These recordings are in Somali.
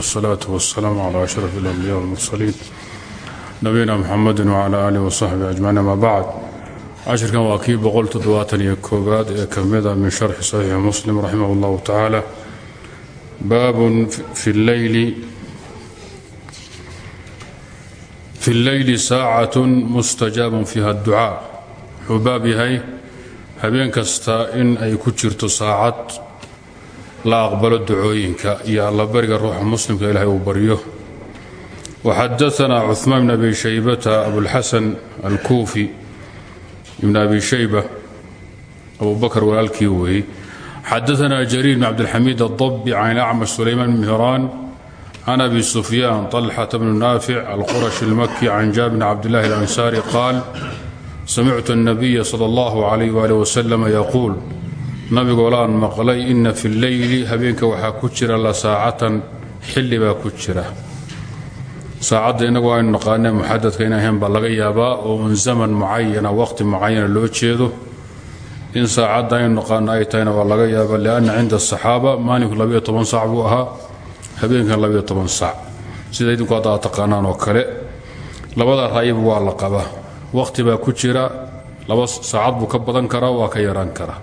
wsalaatu wasalaamu calaa ashraf alambiya walmursaliin nabiyina muxamedi wacala aalihi wasaxbihi ajmaciin ama bacd cashirkan waa kii boqoltoddobaataniyo koowaad ee ka mida min sharxi saxiixi muslim raximah allahu tacaala baabun fi lleyli saacatun mustajaabun fiiha adducaa wuxuu baab yahay habeen kasta in ay ku jirto saacad la aqbalo ducooyinka iyo allabariga ruuxa muslimka ilaahay uu baryo waxadaanaa cuثmaan bn abi shaybata abulxasan alkuufi ibn abi shayba abu bakr walaalkii weeyey xadaanaa jariir bn cabdilxamiid adabbi can acmash sulaymaan bn mihraan can abi sufyaan طalxata bn naafic alqurashi اlmaki can jaabir bn cabdillahi اlansaari qaal samictu الnabiya salى اllah عalayh wali waslm yaquul nabigoolaan maqlay ina fi lleyli habeenka waxaa ku jira la saacatan xilli ku jira. Saacadda innagu aynu naqaanee muxadadka in ahayn baa laga yaabaa oo un zaman mucayana waqti mucayana loo jeedo. In saacadda aynu naqaano ay tahayna waa laga yaabaa lianna cinda asaxaaba maalinku labiyo toban sac buu ahaa habeenkan sac sida idinku aad taqaanaan oo kale labada ra'yiba waa la qabaa. Waqti baa ku jira laba saacad buu ka badan karaa waa ka yaraan karaa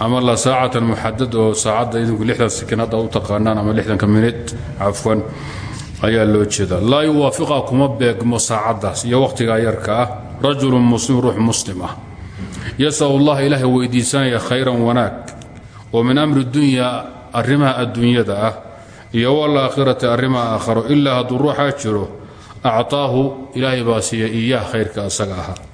ama la saacatan muxadad oo saacadda idinku lixdan sekin u taqaanaan ama lixdanka minid cafwan ayaa loo jeeda laa yuwaafiqa kuma beegmo saacaddaas iyo wakhtigaa yarka ah. Rajulun muslim ruux muslim ah. Yasal allah ilaahay weydiisanaya khayran wanaag oo min amri dunya arrimaha adduunyada ah iyo walaakhirati arrimaha aakharo. Ilaa hadduu ruuxaa jiro acطaahu ilaahay baa siiya iyaah khayrka asaga ahaa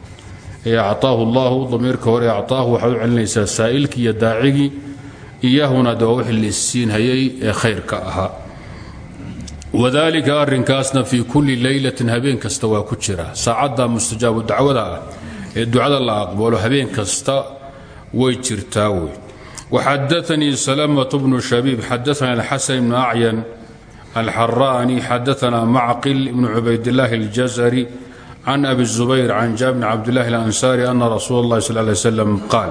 ee acطaahu allahu damiirka hore acطaahu waxaad u celinaysaa saa'ilkii iyo daacigii iyaahuna de waa wixii ee khayrka ahaa. Wadalika arrinkaasna fii kulli leylatin habeen kasta waa ku jira. Saacadda mustajaabu dacwada ah ee ducada la aqbalo habeen kasta way jirtaa wey. Waxadaanii salamatu bnu shabiib xadaana alxasan ibnu acyan alxaraani xadaana macqil ibnu cubaydillaahi aljazari can abi zubayr can jaabir bn cabdillahi alansaari ana rasuula اllahi sal lay slam qaal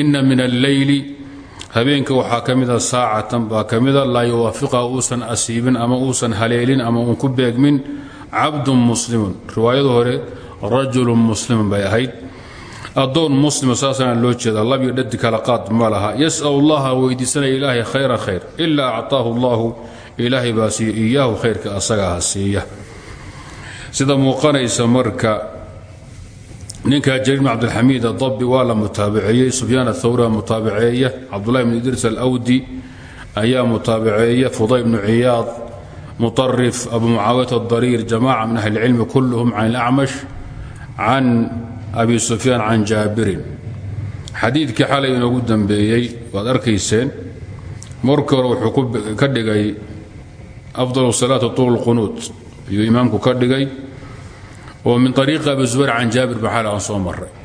ina min alleyli habeenka waxaa ka mida saacatan baa ka mida laa yuwaafiqa uusan asiibin ama uusan haleelin ama uun ku beegmin cabdun muslimun riwaayada hore rajulun muslimun bay ahayd addoon muslima saasana loo jeeda labyo dhadi kala qaad ma laha yas'al allaha weydiisanaya ilaahay khayra khayr ilaa acطaahu allahu ilaahay baa iyaahu khayrka asagaha siiya sida muuqanaysa marka ninka jariir bn cabdilxamiid adabi waa la mutaabaceeyey sufyaan athawra mutaabaceeya cabdulahi bn idriis alawdi ayaa mutaabaceeya fuday bnu ciyaad muarif abu mucaawiyat adariir jamaca min ahli cilmi kulluhum can ilacmash can abi sufyaan can jaabirin. Xadiidkii xalay inoogu dambeeyey waad arkayseen markii hore ka dhigay afdal salaati tuul qunuut ayuu imaamku ka dhigay oo min ariiqi abi zubayr jaabir baxaal aan soo maray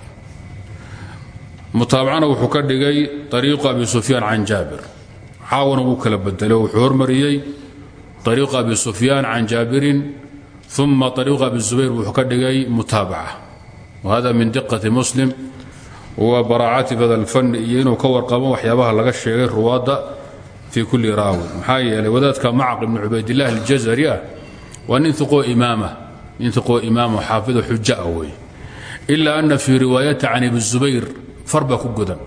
mutaabacana wuxuu ka dhigay ariiqu abi sufyaan can jaabir. Caawana wuu kala bedelay wuxuu hormariyey ariiqu abi sufyaan can jaabirin uma ariiqu abi wuxuu ka dhigay mutaabaca. Wahada min diqati muslim wa baraacati badal fanni iyo inuu ka warqabo waxyaabaha laga sheegay ruwaadda fii kulli raawin. Maxaa wadaadka macq ibnu cubaydillahi aljazari ah waa nin iqoo imaama intiqoo imaamo xaafido xuja ah wey ilaa ana fii riwaayata can abi zubayr far baa ku godan.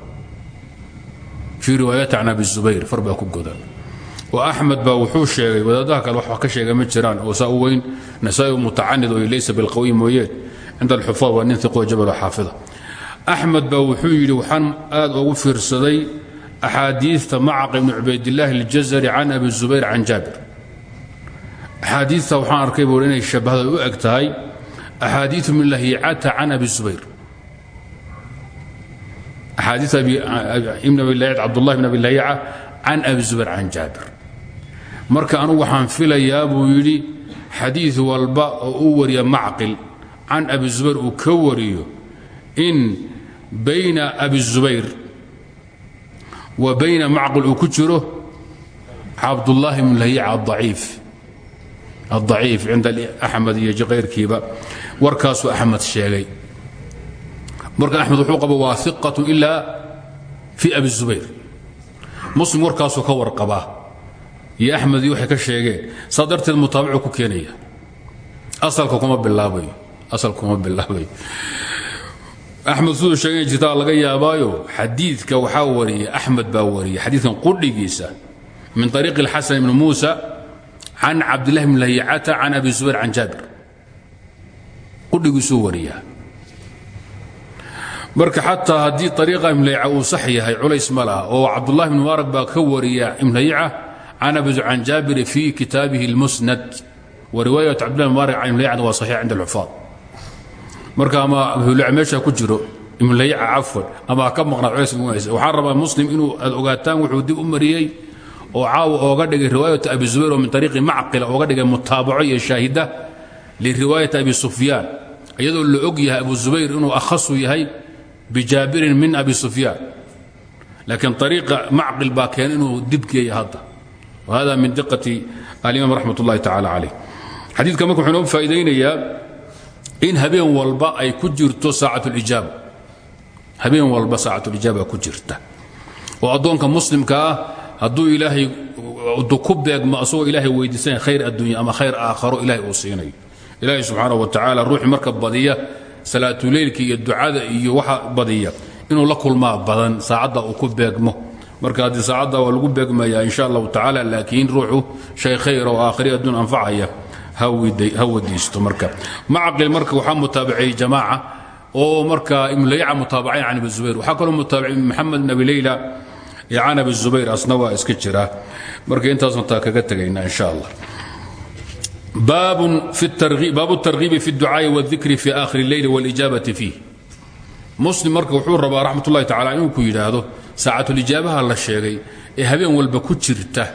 Fii riwaayata can abi zubayr far baa ku godan. Oo axmed baa wuxuu sheegay wadaadaha kale wax ka sheega ma jiraan oo saa u weyn nasaa-i mutacanid oo laysa bilqawiy mooyeen cinda alxufaad waa nin iqoo jabalo xaafida axmed baa wuxuu yidhi waxaan aad ugu fiirsaday axaadiidta macaq ibni cubaydillaahi aljazari can abi zubayr can jaabir axaadiita waxaan arkay buui inay shabahda u eg tahay axaadiiu min lahicata can abi zubayr axaadii ibn abi lahic cabdullahi bn abi lahica can abi zubayr can jaabir. Marka anugu waxaan filayaa buu yidhi xadiid walba oo uu wariya macqil can abi zubayr uu ka wariyo in bayna abi zubayr wa bayna macqil uu ku jiro cabdullahi bn lahica adaciif aciif cinda axmed iyo jaqayrkiiba warkaasuu axmed sheegay marka axmed wuxuu qaba waa iqatu ilaa fii abi zubayr muslim warkaasuu ka warqabaa iyo axmed iyo waxay ka sheegeen saa darteed mutaabacu ku keenaya asalka kuma bilaabayo asalka kuma bilaabayo axmed siduu sheegay jirtaa laga yaabaayo xadiidka waxaa wariyey axmed baa wariyey xadiidkan qudhigiisa min ariiqi اlxasan ibni muusa can cabdillahi bn lahicata can abi zubayr can jaabir qudhigiisuu wariyaa marka xataa haddii ariiqa ibnlayica uu sax yahay culays ma laha oo cabdullahi bn mubaarak baa ka wariya ibnlayica can abi can jaabir fi kitaabihi اlmusnad wa riwaayat cabdillahi mubaarak can ibnlayicana waa saxiix cinda alxufaad marka ama abulac meesha ku jiro ibnlayica cafwan ama ha ka maqnaa culays waxaan rabaa muslim inuu oo caawa ooga dhigay riwaayat abi zubayr oo min ariiqi macqila ooga dhigay mutaabaco iyo shaahida liriwaayati abi sufyaan iyadoo la og yahay abu zubayr inuu akhasu yahay bijaabirin min abi sufyaan. Laakiin ariiqa macqil baa keen inuu dibgeeya hadda. Wahada min diqati alimaam raxmat ullahi tacala calayh. Xadiidka marka wuxuu inoo faa'iidaynayaa in habeen walba ay ku jirto saacatulijaaba habeen walba saacatulijaaba ku jirta. Oo addoonka muslimka ah hadduu ilaahay ku beegmo asagoo ilaahay weydiisanaya khayr addunya ama khayr aakharo ilahay uu siinayo ilaahay subxaanahu wa tacaala ruuxii marka badiya salaatuleylka iyo ducada iyo waxa badiya inuu la kulmaa badan saacadda uu ku beegmo. Marka haddii saacadda waa lagu beegmayaa insha allahu tacaala laakiin ruuxu shay khayr oo aakhiri adduun anfacaya ha wadiisto marka. Macqil marka waxaa mutaabaciyey jamaaca oo marka imlayaca mutaabacayn can abi zubayr. Waxaa kaloo mutaabacay maxamed bin abi leyla iyo can abi zubayr asna waa iska jira marka intaasna taa kaga tegayna insha allah baabu الtargiibi fi الducaaءi wالdikri fi akhir اleyl wاlijaabati fiih muslim marka wuxuu rabaa raxmat ullahi tacala inuu ku yidhaahdo saacatulijaabaha la sheegay ee habeen walba ku jirta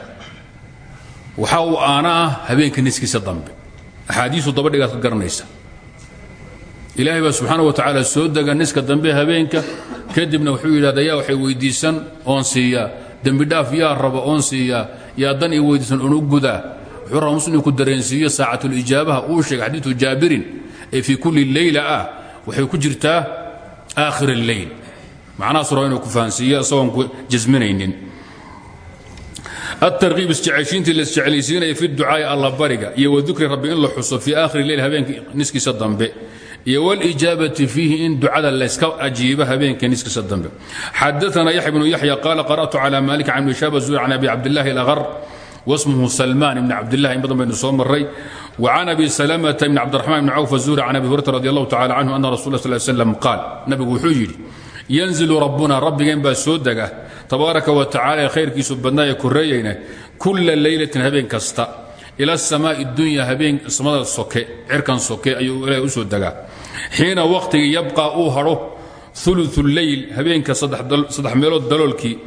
waxa uu aana ah habeenka niskiisa dambe axaadiisu dabadhigaad ka garanaysa ilaahay baa subxaana wa tacaala soo dega niska dambe habeenka kadibna wuxuu yidhahda yaa waxay weyddiisan oon siiyaa. Dembidhaaf yaa raba oon siiyaa. Yaa dan ii weyddiisan oon u gudaa wuxuu rabaa muslim ku dareensiiyo saacatulijaabaha uu sheegay xadiidu jaabirin ee kulli leyla ah waxay ku jirtaa aakhir alleyl macnahaas raba inuu ku fahansiiyo isagoon ku jasminaynin. Atarkiib isjeceshiintii laisjeclaysiinaya fi ducaa'i allabariga iyo wadikri rabbi in la xuso fii aakhiri leyl habeenka niskiisa dambe iyo wlijaabati fiihi in ducada layska ajiibo habeenka niskiisa dambe. Xadaana yaxya bnu yaxya qaala qara'tu cala maalik can mishaaba zuur can abi cabdillahi alaqar wasmuhu salmaan ibni cabdillahi. In badan baynu soo maray wa can abi salamata ibni cabdiraxmaan ibni cawf azuuri can abi hurata radi allahu tacala canhu ana rasul sl slam qaal. Nabigu wuxuu yidhi yanzilu rabbuna rabbigeen baa soo dega tabaaraka wa tacala ee khayrkiisu badnaa ee koreeyeyna kula leylatin habeen kasta ila asamaa'i dunya habeen samada soke cirkan soke ayuu ilaahay u soo degaa xiina wakhtigii yabqa uu hadho ulu leyl habeenka saddex meelood daloolkii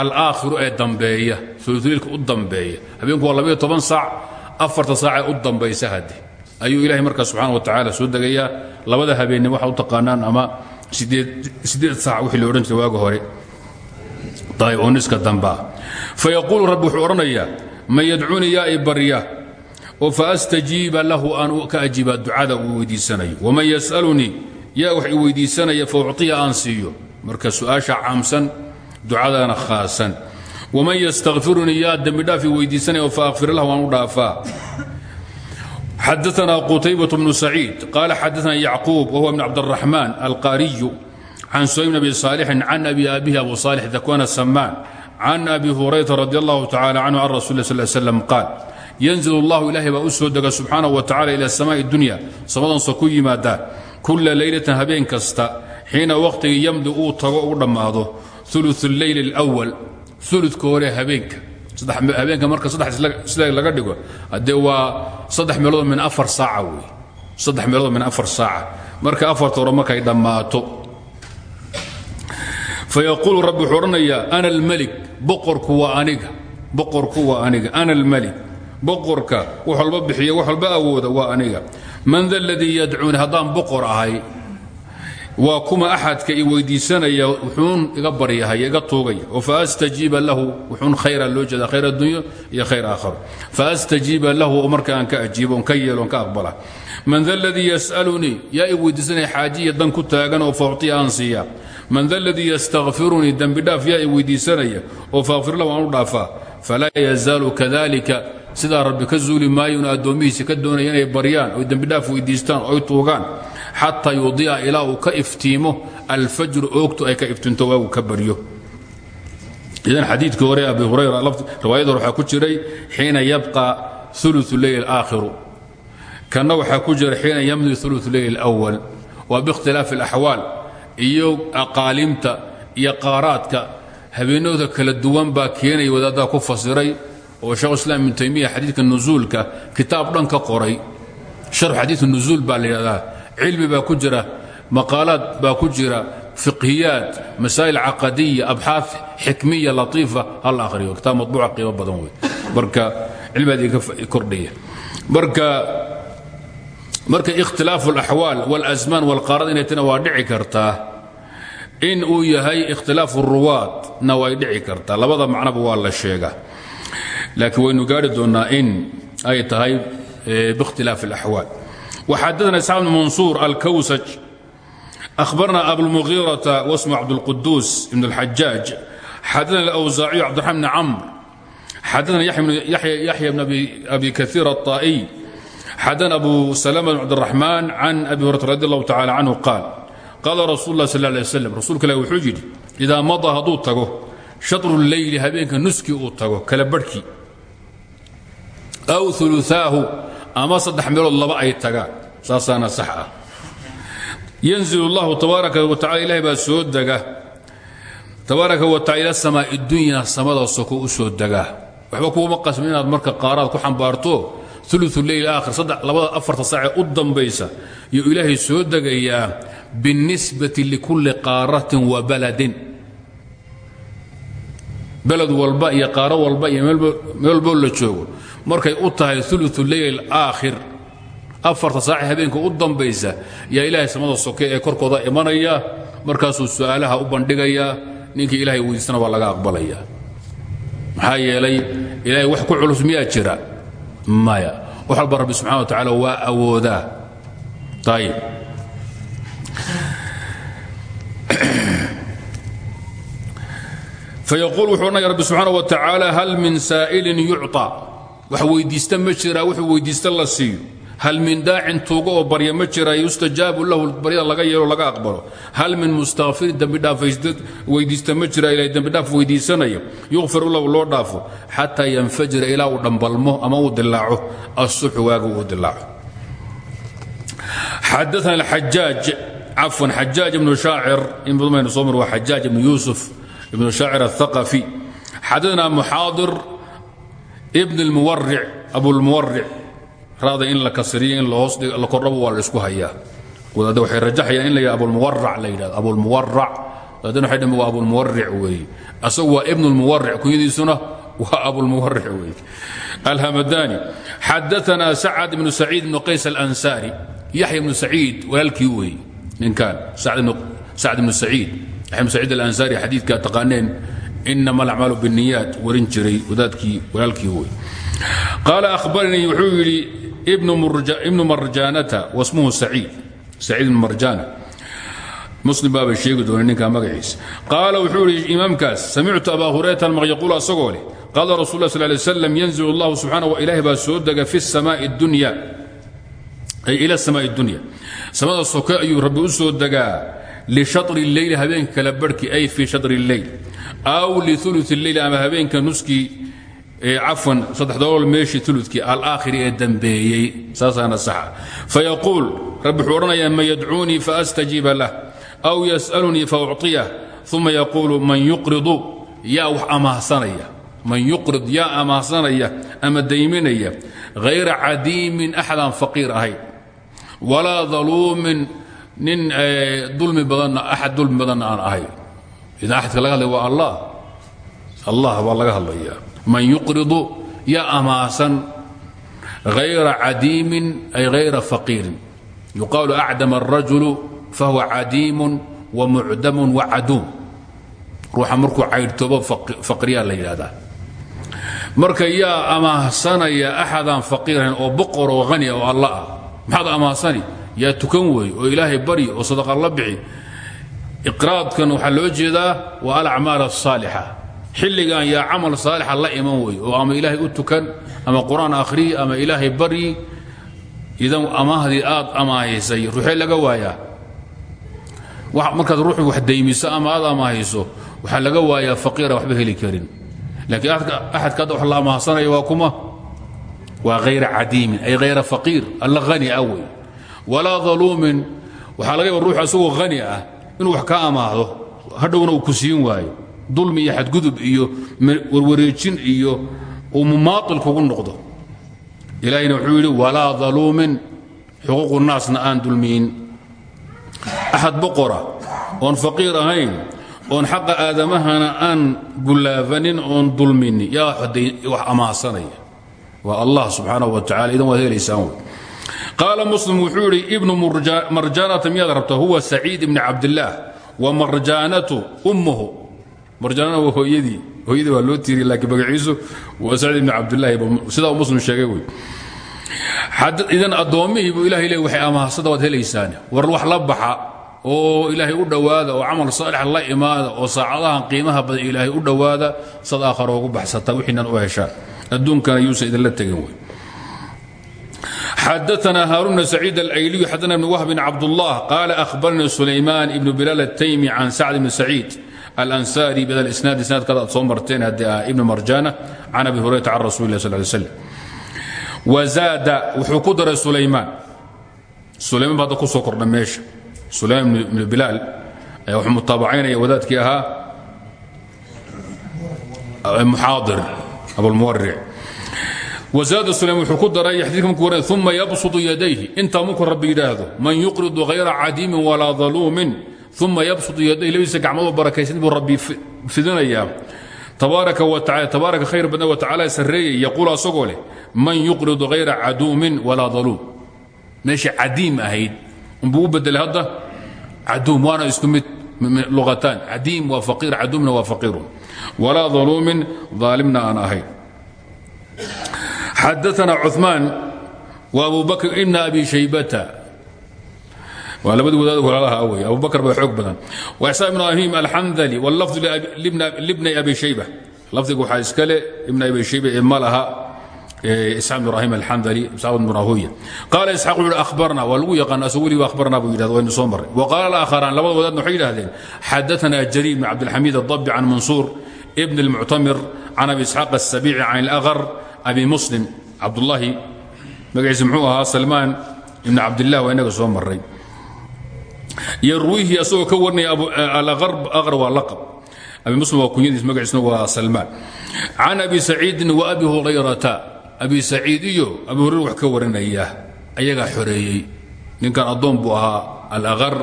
alaakhiru ee dambeeya ululeylka u dambeeya. Habeenku waa labayo toban saac afarta saacee u dambaysa hadde ayuu ilahay markaa subxana wa tacaala soo degayaa. Labada habeenni waxa u taqaanaan ama sideed saac wixii la odhan waaga hore. Ayb oo niska dambaa fayaquulu rabbi wuxuu man yadcuunii yaa i barya oo faastajiiba lahu aan ka ajiiba ducada uu weydiisanayo waman yas'alunii yaa wax i weydiisanaya faucطiya aan siiyo marka su'aasha caamsan ducadana khaasan waman ystakfirunii yaa dembidhaaf i weydiisanaya faakfir lahu aan u dhaafaa xadaثna qutaybaة bnu saciid qaala xadaثna yacquub wahuwa bn cabdالraxmaan alqaariyu can suhaym bn abi saalixin can abi aabihi abu saalix dakwana samaan عن أبي hurayra radi الله tacala canhu can rasul sal slam qaal yanzil allahu ilaahay baa u soo dega subxaana wa tacala ila samaai dunya samadansa ku yimaada kula leylatan habeen kasta xiina wakhtigii yamdi uu tago uu dhammaado ulu leyl اlwal uludka hore habeenka habeenka marka sida laga dhigo adee waa saddex meelood min afar saaca wey saddex meelood min afar saaca marka afarta hore markay dhammaato fayaquulu boqorku waa aniga boqorku waa aniga ana almelik boqorka wax walba bixiya wax walba awooda waa aniga. Man da ladii yadcuuni haddaan boqor ahay waa kuma axadka i weydiisanaya wuxuun iga baryahaya iga tuugaya oo faastajiiba lahu wuxuun khayra loo jeeda khayr addunya iyo khayr aakharo. Lahu oo marka ka ajiibo on ka yeelo on ka aqbala. Man da ladii yas'alunii yaa i weydiisanaya xaajiya dan ku taagan oo fauctiya aan siiya. Man da ladii yastakfirunii dembidhaaf yaa i weydiisanaya oo faakfir lahu aan u dhaafaa falaa yazaalu kadalika sidaa rabbi ka zuuli ka doonaya inay baryaan oy dembidhaaf weydiistaan oy tuugaan xataa yudia ilaa uu ka iftiimo alfajru oogtu ay ka iftinto waagu ka baryo. Idan xadiidkii hore abi hurayra riwaayada hore waxaa ku jiray xiina yabqa ulu leyl aakhiru kanna waxaa ku jira xiina yamdi ulu leyl اwal waa biikhtilaafi اlaxwaal iyo aqaalimta iyo qaaraadka habeenooda kala duwan baa keenaya wadaaddaa ku fasiray oo shekhu islaam ibnu taymiya xadiidka nusuulka kitaab dhan ka qoray. Sharx xadiid nusuul baa la yidhahdaa cilmi baa ku jira maqaalaad baa ku jira fiqhiyaad masaa'il caqadiya abxaaf xikmiya latiifa hal akhriyo kitaab matbuuca qiimo badan wey marka cilmigaad iga kordhaya marka marka ikhtilaafu alaxwaal walasmaan walqaarad inay tana waa dhici kartaa in uu yahay ikhtilaafu ruwaadna way dhici kartaa. Labada macnoba waa la sheegaa. Laakiin waynu gaari doonnaa in ay tahay biikhtilaaf alaxwaal وxadثna isxaaq بن mansuur alkwsaj أhbarna abulmuغيرة wsmu cabdالquduus ibn الxajaaج xadana اlأwsaaciي cbdالرحman bn cmr xadana yaxya bn abi kaثيir الطائي xadana abu سلمة بn cbdالرaحman can abi hurata radi الlah tacalى canhu qaal qaala rasul اlah sal ه lيه wsلم rasuulka ilah wuxuu yidhi إidaa maضى hadduu tago shaطru الleyli habeenka nuskii uu tago kala barhkii أw ثuluثaahu ama saddex meelood laba ay tagaan. Saasaana sax ah. Yanzil اllahu tabaaraka wa tacala ilahay baa soo dega. Tabaaraka wa tacala ila samaa'i dunya samada soko u soo degaa waxba kuuma qasmin inaad marka qaaraad ku xambaarto ulu leyl aakhir labada afarta saacee u dambaysa iyo ilaahay soo degayaa biاnnisbati likulli qaaratin wa baladin beled walba iyo qaaro walba iyo meel walboo la joogo. Markay u tahay ulu leyl aakhir afarta saaci habeenka u dambaysa yaa ilaahay samada soke ee korkooda imanaya markaasuu su'aalaha u bandhigayaa ninkii ilahay weydiistana waa laga aqbalaya. Maxaa yeelay ilahay wax ku culus miyaa jira? Maya. Wax walba rabbi subxana wa tacaala waa awoodaa. Ayib fayaquul wuxuu odhanaya rabbi subxaana wa tacaala hal min saa'ilin yucطa wax weyddiista ma jiraa wuxuu weyddiista la siiyo. hal min daacin tuugo oo barya ma jira yustajaabu lahu baryada laga yeelo laga aqbalo hal min mustakfirin dembidhaaf weydiista ma jira ilahay dembidhaaf weydiisanaya yukfiru lahu loo dhaafo xataa yanfajira ilaa uu dhambalmo ama uu dilaaco assuxu waaga uu dilaaco xadaana alxajaaj cafwan xajaaj ibnu shaacir in badan baynu soo mar waa xajaaj ibnu yuusuf ibnu shaacir aلthaqafi xadaana muxaadir ibn اlmuwaric abulmuwaric rada in la kasriyo in la kordhabo waa la isku hayaa wadaadda waxay rajaxayaan in la yidhah abulmuwarac la yidhahdo abulmuwarac wadaadana waxay dhahen waa abulmuwaric weeye asagu waa ibn اlmuwaric kunyadiisuna waa abulmuwaric weeye alhamadani xadaana sacad ibnu saciid ibnu qays alansaari yaxya ibnu saciid walaalkii weeye ninkan sacd ibnu saciid ibnu saciid alansaari xadiidka taqaaneen inama alacmaalu bاniyaat warin jiray wadaadkii walaalkii wey qaala ahbaranii wuxuu yidhi ibnu marjaanata wasmuhu saciid saciid ibnu marjaana. Muslim baabay sheegi doonay ninkaa magaciisa. Qaala wuxuu yidhi imaamkaas samictu abaa hurayrata almaq yaquul asagoo leh qaala rasul lah sal lay slam yanzil allahu subxaana wa ilaahi baa soo dega fi samaa'i dunya ay ila samaa'i dunya samada soke ayuu rabbi u soo degaa lishatri اleyli habeenka kala barhki ay fii shatri اlleyl aw liulu اleyl ama habeenka nuskii cafwan saddex doolol meeshii ulukii alaakhiri ee dambeeyey saasaana saxa fayaquul rabbi wuxuu odhanayaa man yadcuunii faastajiiba lah aw yas'alunii faucطiyah uma yaquulu man yuqridu yaa wax amaahsanaya man yuqrid yaa amaahsanaya ama dayminaya hayra cadiimin axadaan faqiir ahayn walaa daluumin nin dulmi badanna axad dulmi badanna aan ahayn idan axadka laga hadlaya allah. Allah baa laga hadlayaa man yuqridu yaa amaasan hayra cadiimin ay hayra faqiirin. Yuqaalu acdama الrajulu fahuwa cadiimun wamucdamun wacaduum ruuxa markuu caydhtoobo faqriyaa la yidhahdaa marka yaa amaahsanaya axadaan faqiirahayn oo boqor oo hani oo alla ah. Maxaad yaa tukan weeye oo ilaahay baryi oo sadaqa la bixi. Iqraadkan waxaa loo jeedaa waa alacmaal الsaalixa xilligan yaa camal saalixa la iman wey oo ama ilaahay u tukan ama qur'aan ama ilaahay baryi idan amaahdii aad amaahaysay ruuxee laga waayaa. Markaad ruuxu wax daymiso ama aad amaahayso waxaa laga waayaa faqiira waxba heli karin. Laakiin axadka hadda wax la amaahsanaya waa kuma. Waa hayra cadiimin ay hayra faqiir alla hani ah wey walaa daluumin waxaa laga yaba ruux asagoo hani ah inuu wax ka amaahdo hadhowna uu ku siin waayo. Dulmi iyo xadgudub iyo warwareejin iyo uu mumaail kugu noqdo. Ilaahayna wuxuu yidhi walaa daluumin xuquuqu naasna aan dulmiyin. Axad boqora oon faqiir ahayn oon xaqa aadamahana aan gulaafanin oon dulminin yaa wax amaahsanaya waa allah subxaanaه wa tacala idan waad helaysaan qaala muslim wuxuu yidhi ibnu marjaanata miyaad rabta huwa saciid ibni cabdillaah wa marjaanatu ummuhu. Marjaanana waa hooyadii. Hooyadii waa loo tiiriy laakiin magaciisu waa saciid ibni cabdillaahi sidaa uu muslim sheegay wey. Idan addoommihii buu ilahay le waxay amaahsada waad helaysaan war oo ilaahay u dhowaada oo camal saalixa la imaada oo saacadahan qiimaha badan ilaahay u dhowaada sad aakharo ugu baxsataa wixiinan u heshaan adduunkana yuusa idinla tegin wey xadaana haaruna saciid alayliyu xadana ibn wahbin cabdullah qaala ahbaranii sulaymaan ibnu bilaal ataymi can sacd ibni saciid alansari bihada isnaad isnaadkaada aad soo marteen haddii ah ibnu marjaana can abi hurayrata can rasuli lah sal ly slam wa zaada wuxuu ku daray sulaymaan sulayman ba hadda ku soo kordha meesha sulayman ibnu bilaal ayaa wuxuu mutaabacaynaya wadaadkii ahaa muxaadir abulmuwaric wazaada sulayman wuxuu ku daray xadiidka markuu waray uma yabsudu yadayhi. Intaa markuu rabbi yidhaahdo man yuqridu hayra cadiimin walaa daluumin uma yabsudu yadayhi labadiisa gacmoodoo barakaysan buu rabbi fidinayaa. Tabaaraka khayr badna watacaala sarreeyay yaquul asagoo leh man yuqridu hayra caduumin walaa daluum meesha cadiim ahayd unbuu u bedelay hadda caduum waana isku mid luqataan cadiim waa faqiir caduumna waa faqiirun. Walaa daluumin daalimna aan ahayn xadaana cuثmaan wa abu bakr ibna abi shaybata waa labadii wadaad walaalaha awey abu bakr baa xoog badan wa isaaq ibn ahim alxandali wاlafظ libni abi shayba lafdiga waxaa iskale ibn abi shayba ee ma laha isxaaq ibn ibrahim alxandali isxaaq ibn rahuya qaala isxaaq wuxu uhi akhbarna waa lagu yaqaan asagu weliba akhbarna buu yidhahda waynu soo marray wa qaala alaakharaan labada wadaadna waxay yidhahdeen xadaثana jariir bn cabdilxamiid الضabi can mansuur ibn اlmuctamir can abi isxaaq الsabici can اlأgar abi muslim cabdulaahi magaciisa muxuu ahaa salmaan ibn cabdilah waa inaga soo maray yarwiihi asagoo ka warinaya alaqar waa laqab. Abi muslim waa kunyadiis magaciisna waa salmaan. Can abi saciidin wa abi hurayrata. Abi saciid iyo abi hurayra wax ka warinaya ayagaa xoreeyey. Ninkan addoon buu ahaa alaqar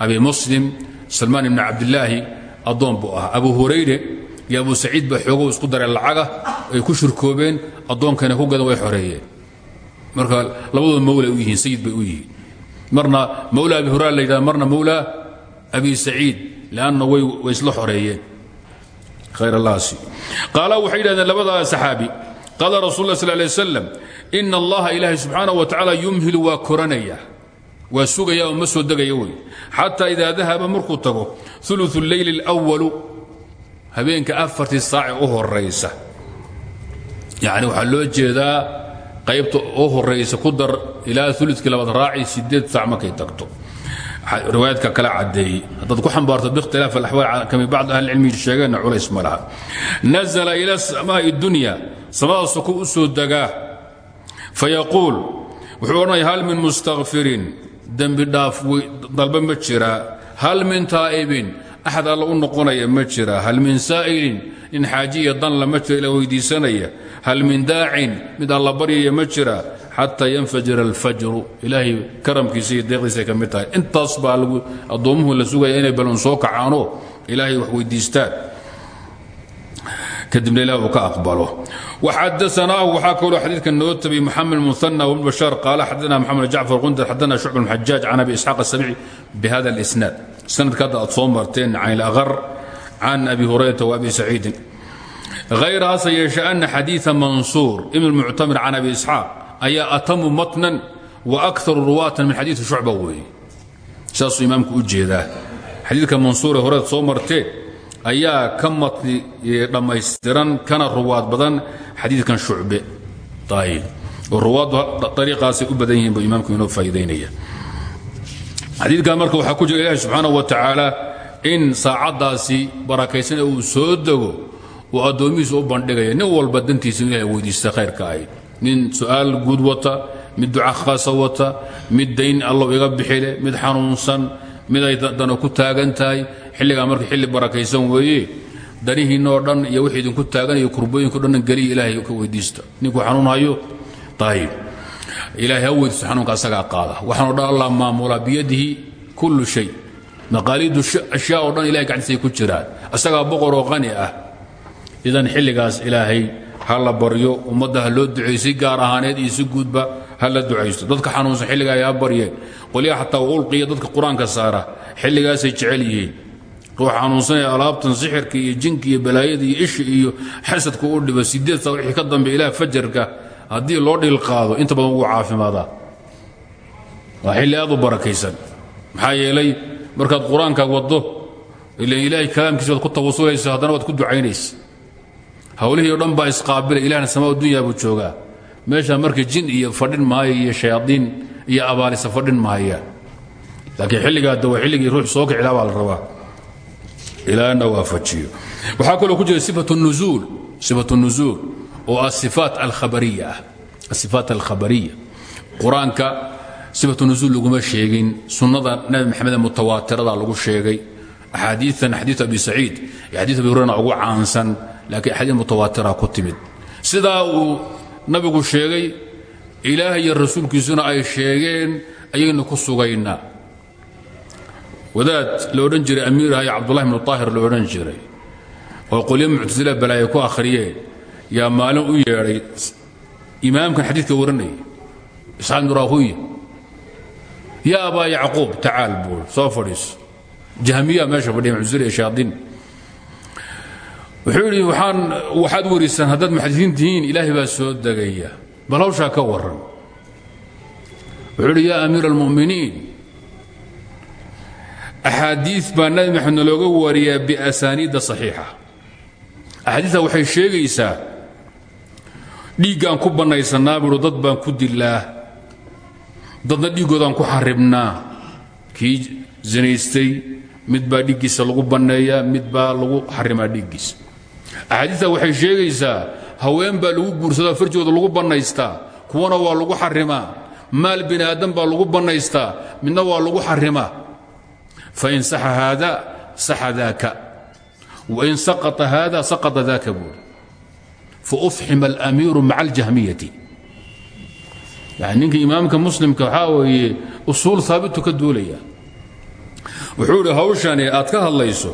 abi muslim salmaan ibn cabdilaahi addoon buu ahaa. Abu hurayre iyo abu saciid baa xoogo isku dareen lacaga ay ku shirkoobeen addoonkana ku gadan way xoreeyeen. Marka labadooda mawla u yihiin sayid bay u yihiin. Marna mawla abi hurara la marna mawla abi saciid lianna way isla xoreeyeen. Khayr allaasi. Qaala waxay yidhahdeen labadaa saxaabi qaala rasul la sal lay wasalam allaha ilaahay subxaanahu wa tacaala yumhilu waa koranaya waa sugaya oo ma soo degaya wey xataa idaa dahaba markuu tago ulu leyli habeenka afartii saace u horaysa yani waxaa loo jeedaa qaybta u horaysa ku dar ilaa ulukii labaad raaci sideed saac markay tagto. Riwaayadka kala cadeeyey haddaad ku xambaarto bikhtilaaf alaxwaal kami bacd ahlicilmi sheegeenna culays ma laha. Ila samaa'i dunya samada soko u soo degaa fayaquul hal min mustakfirin dembi dhaaf dalba ma hal min taa'ibin axad alla u noqonaya ma jira. Hal min saa'ilin nin xaaji iyo danla ma jira ila weydiisanaya. Hal min daacin mid alla baryaya ma jira. Xataa yanfajira alfajru. Ilaahay karamkiisa iyo deeqdiisay ka mid tahay. Intaas lagu addoommuhu la sugaya inay balun soo kacaanoo ilaahay wax weydiistaan. Kadibna ilah uu ka aqbalo. Waxadaanaahu waxaa kaloo xadiidka noo tabiyey moxamed muhana wbn bashaar. Qaala xadana moxamed jacfar qundar xadana shucb bn xajaaj can abi isxaaq asabici bihada اlisnaad sanadka hadda aad soo marteen can ilaqar can abi hurayrata wa abi saciidin. Hayra hase yeeshe ana xadiia mansuur ibn muctamir can abi isxaaq ayaa atamu matnan wa akaru ruwaatan min xadiii shucba weeye saasuu imaamku u jeedaa. Xadiidka mansuure horeed soo marteen ayaa ka matni dhammaystiran kana ruwaad badan xadiidkan shucbe. Ayb oo ruwaaddu ariiqaasay u badan yihiin buu imaamku inoo faa'iidaynaya xadiidkan marka waxaa ku jira ilaahi subxaanahu wa tacaala in saacaddaasi barakaysan uu soo dego uu addoomihiisa u bandhigaya nin walba dantiisa inu ilahay weydiista khayrka ahayd. Nin su'aal guud wata mid duca khaasa wata mid dayn allow iga bixile mid xanuunsan mid ay dano ku taagan tahay xilligaa marka xilli barakaysan weeye danihiinoo dhan iyo wixii idinku taagan iyo kurbooyinko dhan geliya ilaahay ka weydiista. Ninkuu xanuun hayo ilaahay ha weydiisto xanuunka asagaa qaada waxaanoo dhan allah maamulaa biyadihi kullu shay. Maqaaliidu ashyaa oo dhan ilahay gacantiisay ku jiraan. Asagaa boqor oo qani ah. Idan xilligaas ilaahay ha la baryo ummadda ha loo duceeyo si gaar ahaaneed iyo si guudba ha la ducaysto. Dadka xanuunsan xilligaa ha baryeen. Qolyaha xataa ulqiya dadka qur'aanka saara xilligaasay jecel yihiin. Ruux xanuunsanaya alaabtan sixirka iyo jinka iyo balaayada iyo isha iyo xasadka u dhiba sideed saa wixii ka dambe ilaah fajarka haddii loo dhilqaado inta badan wuu caafimaadaa waa xilli aad u barakaysan. Maxaa yeelay markaad qur'aanka waddo ilan ilaahay kalaamkiisa ku tawasulaysa haddana waad ku ducaynaysa. Hawlihii o dhan baa isqaabilay ilahna samaa dunya buu joogaa. Meesha marka jin iyo fadhin maayo iyo shayaadiin iyo abaalisa fadhin maayaan laakiin xilligaa dawa xilligii ruux soo kicilaa baa la rabaa. Ilaahna waafajiyo waxaa kaloo ku jira sifat nuzuul sifatu nuzuul oo ah sifaat alkhabariya ah. Asifaat alkhabariya. Qur'aanka sifatu nuzuul laguma sheegin sunnada nabi maxamed mutawaatirada lagu sheegay axaadiian xadiid abi saciid iyo xadiid abi hurana ugu caansan laakiin axaadiid mutawaatira ku timid. Sidaa uu nabigu sheegay ilaah iyo rasuulkiisuna ay sheegeen ayaynu ku sugaynaa. Wadaad la odhan jiray amiiraha cabdullahi bnu aahir la jiray oo qolyo muctasila balaaye ku akhriyeen yaa maalin u yeedhay imaamkan xadiidka waranayay isxaaq bnu raahuya yaa abaa yacquub tacaal buul soo fadhiiso. Jahmiya meesha fadhiya muctasila iyo shayaadiin. Wuxuu yidhi waxaan waxaad warisaan haddaad muxadisiin tihiin ilaahay baa soo degaya. Bal hawshaa ka warran. Wuxuu yidhi yaa amiira almu'miniin axaadiid baa nabi maxamed nalooga wariyaa biasaaniidda saxiixa. Axaadiidta waxay sheegaysaa dhiiggaan ku bannaysannaa buuhi dad baan ku dilaa dadna dhiiggoodaan ku xaribnaa. Kii zinaystay mid baa dhiiggiisa lagu banneeyaa mid baa lagu xarimaa dhiiggiisa axaadiidta waxay sheegaysaa haween baa lagu guursadaa farjigooda lagu bannaystaa kuwana waa lagu xarimaa maal bini aadan baa lagu bannaystaa midna waa lagu xarimaa. Fain saxa haada saxa daaka. Wain saqطa haada saqطa daaka buuri faufxima alamiiru maca aljahmiyati yani ninka imaamka muslimka waxaa weeye usuul haabitu ka duulaya wuxuu idhi hawshani aad ka hadlayso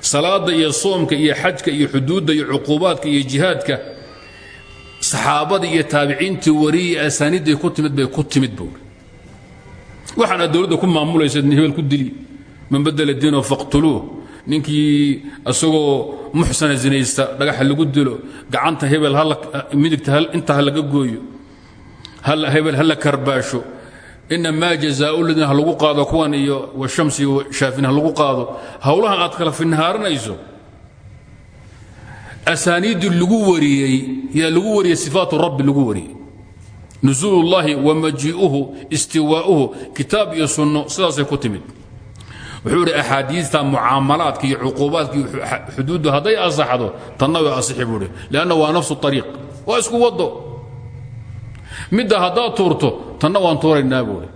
salaada iyo soomka iyo xajka iyo xuduudda iyo cuquubaadka iyo jihaadka saxaabada iyo taabiciintii wariyay asaaniidday ku timid bay ku timid buuri waxaana dowladda ku maamulaysa hebel ku dili man badela diino faqtuluuh ninkii isagoo muxsana zinaysta dhagaxa lagu dilo gacanta hebel midigta inta laga gooyo hebel ha la karbaasho. Inamaa jazaau ladiina ha lagu qaado kuwan iyo washamsi shaafin ha lagu qaado. Howlahan aad kala finhaaranayso. Asaaniiddii lagu wariyey yaa lagu wariyey sifaatu rabbi lagu wariyey. Nusuul ullahi wa majii'uhu istiwaa'uhu kitaab iyo sunno sidaasay ku timid wuxuu idhi axaadiista mucaamalaadka iyo cuquubaadka iyo xuduuddu asaxdo tanna way asixi buu idhi lianna waa nafsu ariiq waa isku waddo. Midda haddaad tuurto tanna waan tuuraynaa buu idhi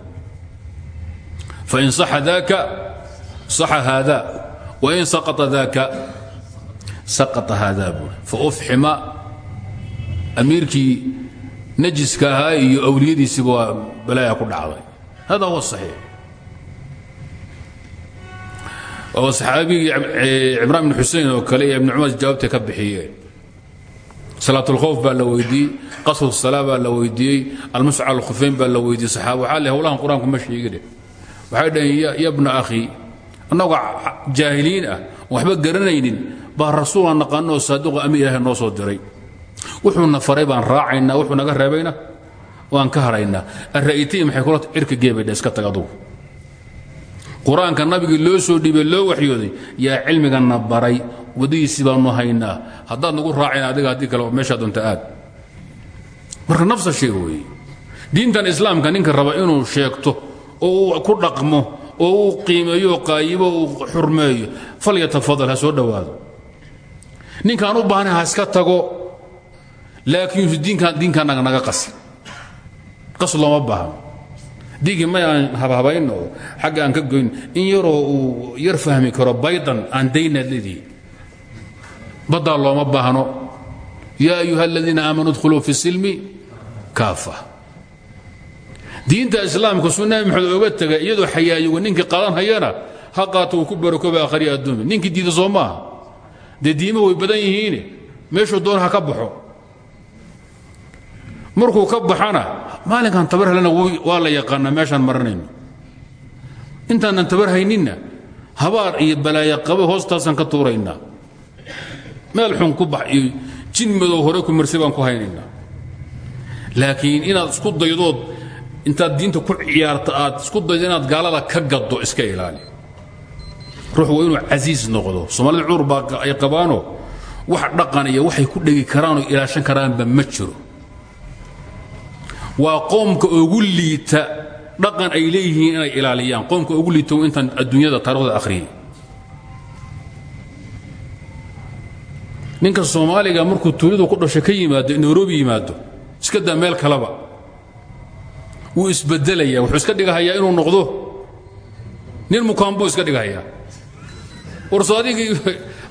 fain saxa daaka saxa haada. Wain saqطa daaka saqطa haada buu idhi faufxima amiirkii najiska ahaa iyo awliyadiisiiba waa balaaya ku dhacday. Hada huwa saxiix oo saxaabigii cimraan bn xusein oo kale iyo ibn cumar jawaabtay ka bixiyeen salaatulkhowf baa la weydiiyey qasru salaa baa la weydiiyey almusca alkhufeyn baa la weydiiyey saxaaba waxaa le howlahan qur'aanku ma sheegine waxay dhaheen ya bna akhi annagoo jaahiliin ah waxba garanaynin baa rasuul aan naqaano oo saadiqo amiir ilahay noo soo diray. Wuxuuna faray baan raacaynaa wuxuu naga reebayna waan ka hadhaynaa ara'aytay maxay kula cirka geebaydha iska tag adugu qur'aanka nabigii loo soo dhiibay loo waxyooday yaa cilmigana baray. Wadadiisii baanu haynaa. Haddaad nagu raacin adiga haddii kale meeshaa doonta aad. Marka nafsa shay weeye. Diintan islaamka ninka raba inuu sheegto oo uu ku dhaqmo oo uu qiimeeyo oo qaayibo uu xurmeeyo falyatafadal ha soo dhowaado ninkaan u baahna ha iska tago laakiin diinkaan naga qasi. Qas looma baahno diinkii may aan habhabayno oo aan ka goyn in yaroo uu yar fahmi karo baydan aan daynaad leedihi baddaa looma baahno. Yaa ayuha aladiina aamanuu dkhuluu fi silmi kaafa. Diinta islaamka su nabi maxamed oga tegay iyadoo xayaayoga ninkii qadan hayana ha qaato uu ku barakooba akhriya adduunya ninkii diida soo maaha. Dee diimo way badan yihiine meeshuu doon ha ka baxo markuu ka baxana maalinkan tabar helana waa la yaqaanaa meeshaan maranayno intaanan tabar hayninna habaar iyo balaayo qabo hoostaasaan ka tuuraynaa meel xun ku bax iyo jin madow hore ku marsi baan ku haynaynaa laakiin inaad isku daydood intaad diinta ku ciyaarta aad isku daydo inaad gaalada ka gaddo iska ilaali. Ruux waa inuu casiis noqdo. Soomaalida baa ay qabaanoo wax dhaqan iyo waxay ku dhegi karaanoo ilaashan karaanba ma jiro waa qoomka ugu liita dhaqan ay leeyihiin inay ilaaliyaan. Qoomka ugu liita intaan adduunyada taarikhda akhriyay ninka soomaaliga markuu tuuladu ku dhashay ka yimaado nairobi yimaado iska daa meel kaleba wuu isbedelaya wuxuu iska dhigahayaa inuu noqdo. Nin mukaanbuu iska dhigahayaa. Warso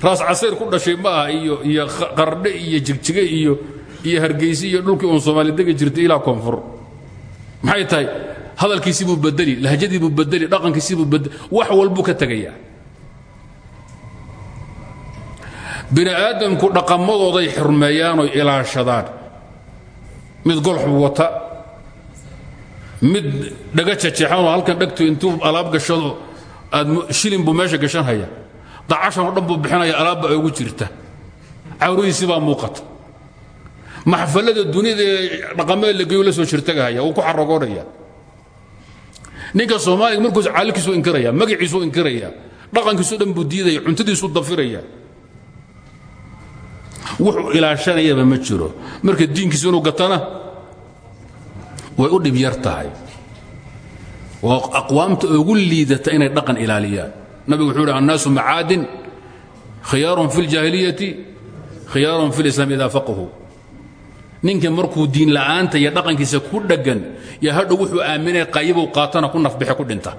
raas casayr ku dhashay ma iyo iyo qardhe iyo jigjige iyo iyo hargeysi iyo dhulkii uun soomaali degi jirtay ilaa koonfur. Maxay tahay? Hadalkiisii buu bedeli lahjadii buu bedeli dhaqankiisii buu bedeli wax walbuu ka tegayaa. Bini aadamku dhaqamadooday xurmeeyaan oy ilaashadaan. Mid golxbu wata mid dhaga jajeexanoo halkan intuu alaab gashado aad shilin buu meesha gashan haya dacashan oo dhan buu bixinaya alaabba ugu jirta. Cawradiisii baa muuqata maxfalada duniyada ee dhaqamada la geeyo la soo shirtagahaya wuu ku xaragoonaya ninka soomaaliga markuus caalalkiisu inkiraya magaciisu inkiraya dhaqankiisu dhan buu cuntadiisu dafiraya wuxuu ilaashanayaba ma jiro. Marka diinkiisu inuu gatana way u dhib yar waa aqwaamta ugu liidata inay dhaqan ilaaliyaan. Nabigu wuxuu uhi annaasu macaadin khiyaarun fi ljaahiliyati khiyaarun fi lislaam idaa faqahu ninka markuu diin la'aanta iyo dhaqankiisa ku dheggan yaa hadhow wuxuu aaminaya qayibuu qaatana ku nafbixe ku dhinta.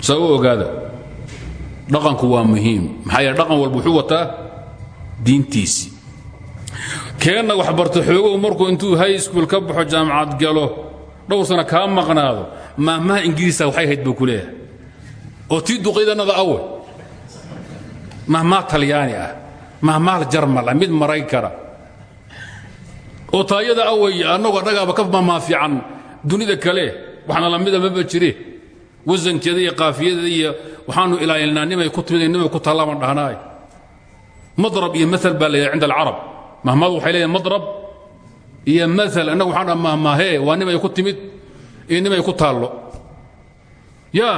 Saa u ogaada dhaqanku waa muhiim. Maxaa yeele dhaqan walba wuxuu wataa diintiisii keenna wax barta xoogow markuu intuu high school ka baxo jaamacad galo dhowr sana kaa maqnaado maahmaha ingiriisa waxay hayd buu ku oo tii duqaydannada awe mahmaah talyaani ah. Mahmaah jarmal mid maraykana oo taayada awey annagoo annagaaba ka mahmaa fiican. Dunida kale waxna lamida maba jire wasankeeda iyo qaafiyadeeda iyo waxaanu ilaalinaa nimay ku timid nimay ku tallaaban dhahnaay madrab iyo maal baa la yidhaha cinda alcarab. Mahmaadu waxay leedahay madrab iyo maal annagu waxaan dhaha mahmaahee waa nimay ku timid iyo nimay ku taallo. Yaa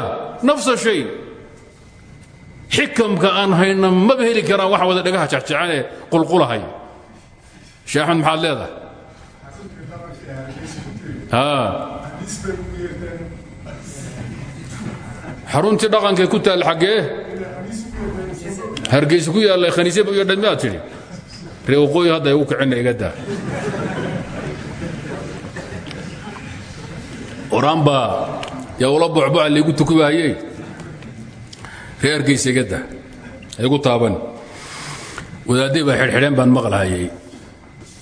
nafsa shay. Xikamka aan hayna maba heli karaan waxa wada dhagaha jecjecan ee qulqulahay sheekh axmed maxaad leedahay. Xaruntii dhaqankee ku taal xaggee? Hargeysa ku yaalla khaniisya iyo dhan miyaad tidhi. Ree waqooyi hadda ay u kicinna iga daa. Oraan baa yaa ula bocboca laygu tukubaayey ree hargeysa iga daa. Igu taaban. Wadaadday baa xidhxidheen baan maqlahayey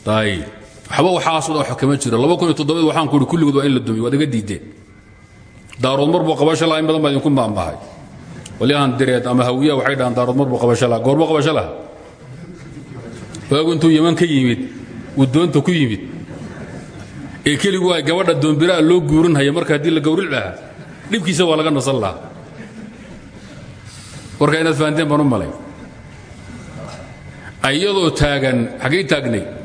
ayib waxba waxaasoo dhan wax kama jiro. Waxaan ku ihi kulligood waa in la dumiyo waad iga diideen daarood mar buu qabasho laha in badan baa idinku maambahay waliyahan direed ama hawiya waxay dhahaan daarood mar buu qabasho laha goormo qabasho laha waagu yeman ka yimid uu doonta ku yimid. Ee keligu ay gabadha doonbiraa loo guurinhaya marka haddii la gawric lahaa dhibkiisa waa laga nasan lahaa. Warka inaad malay. Iyadoo taagan xaggay taagnay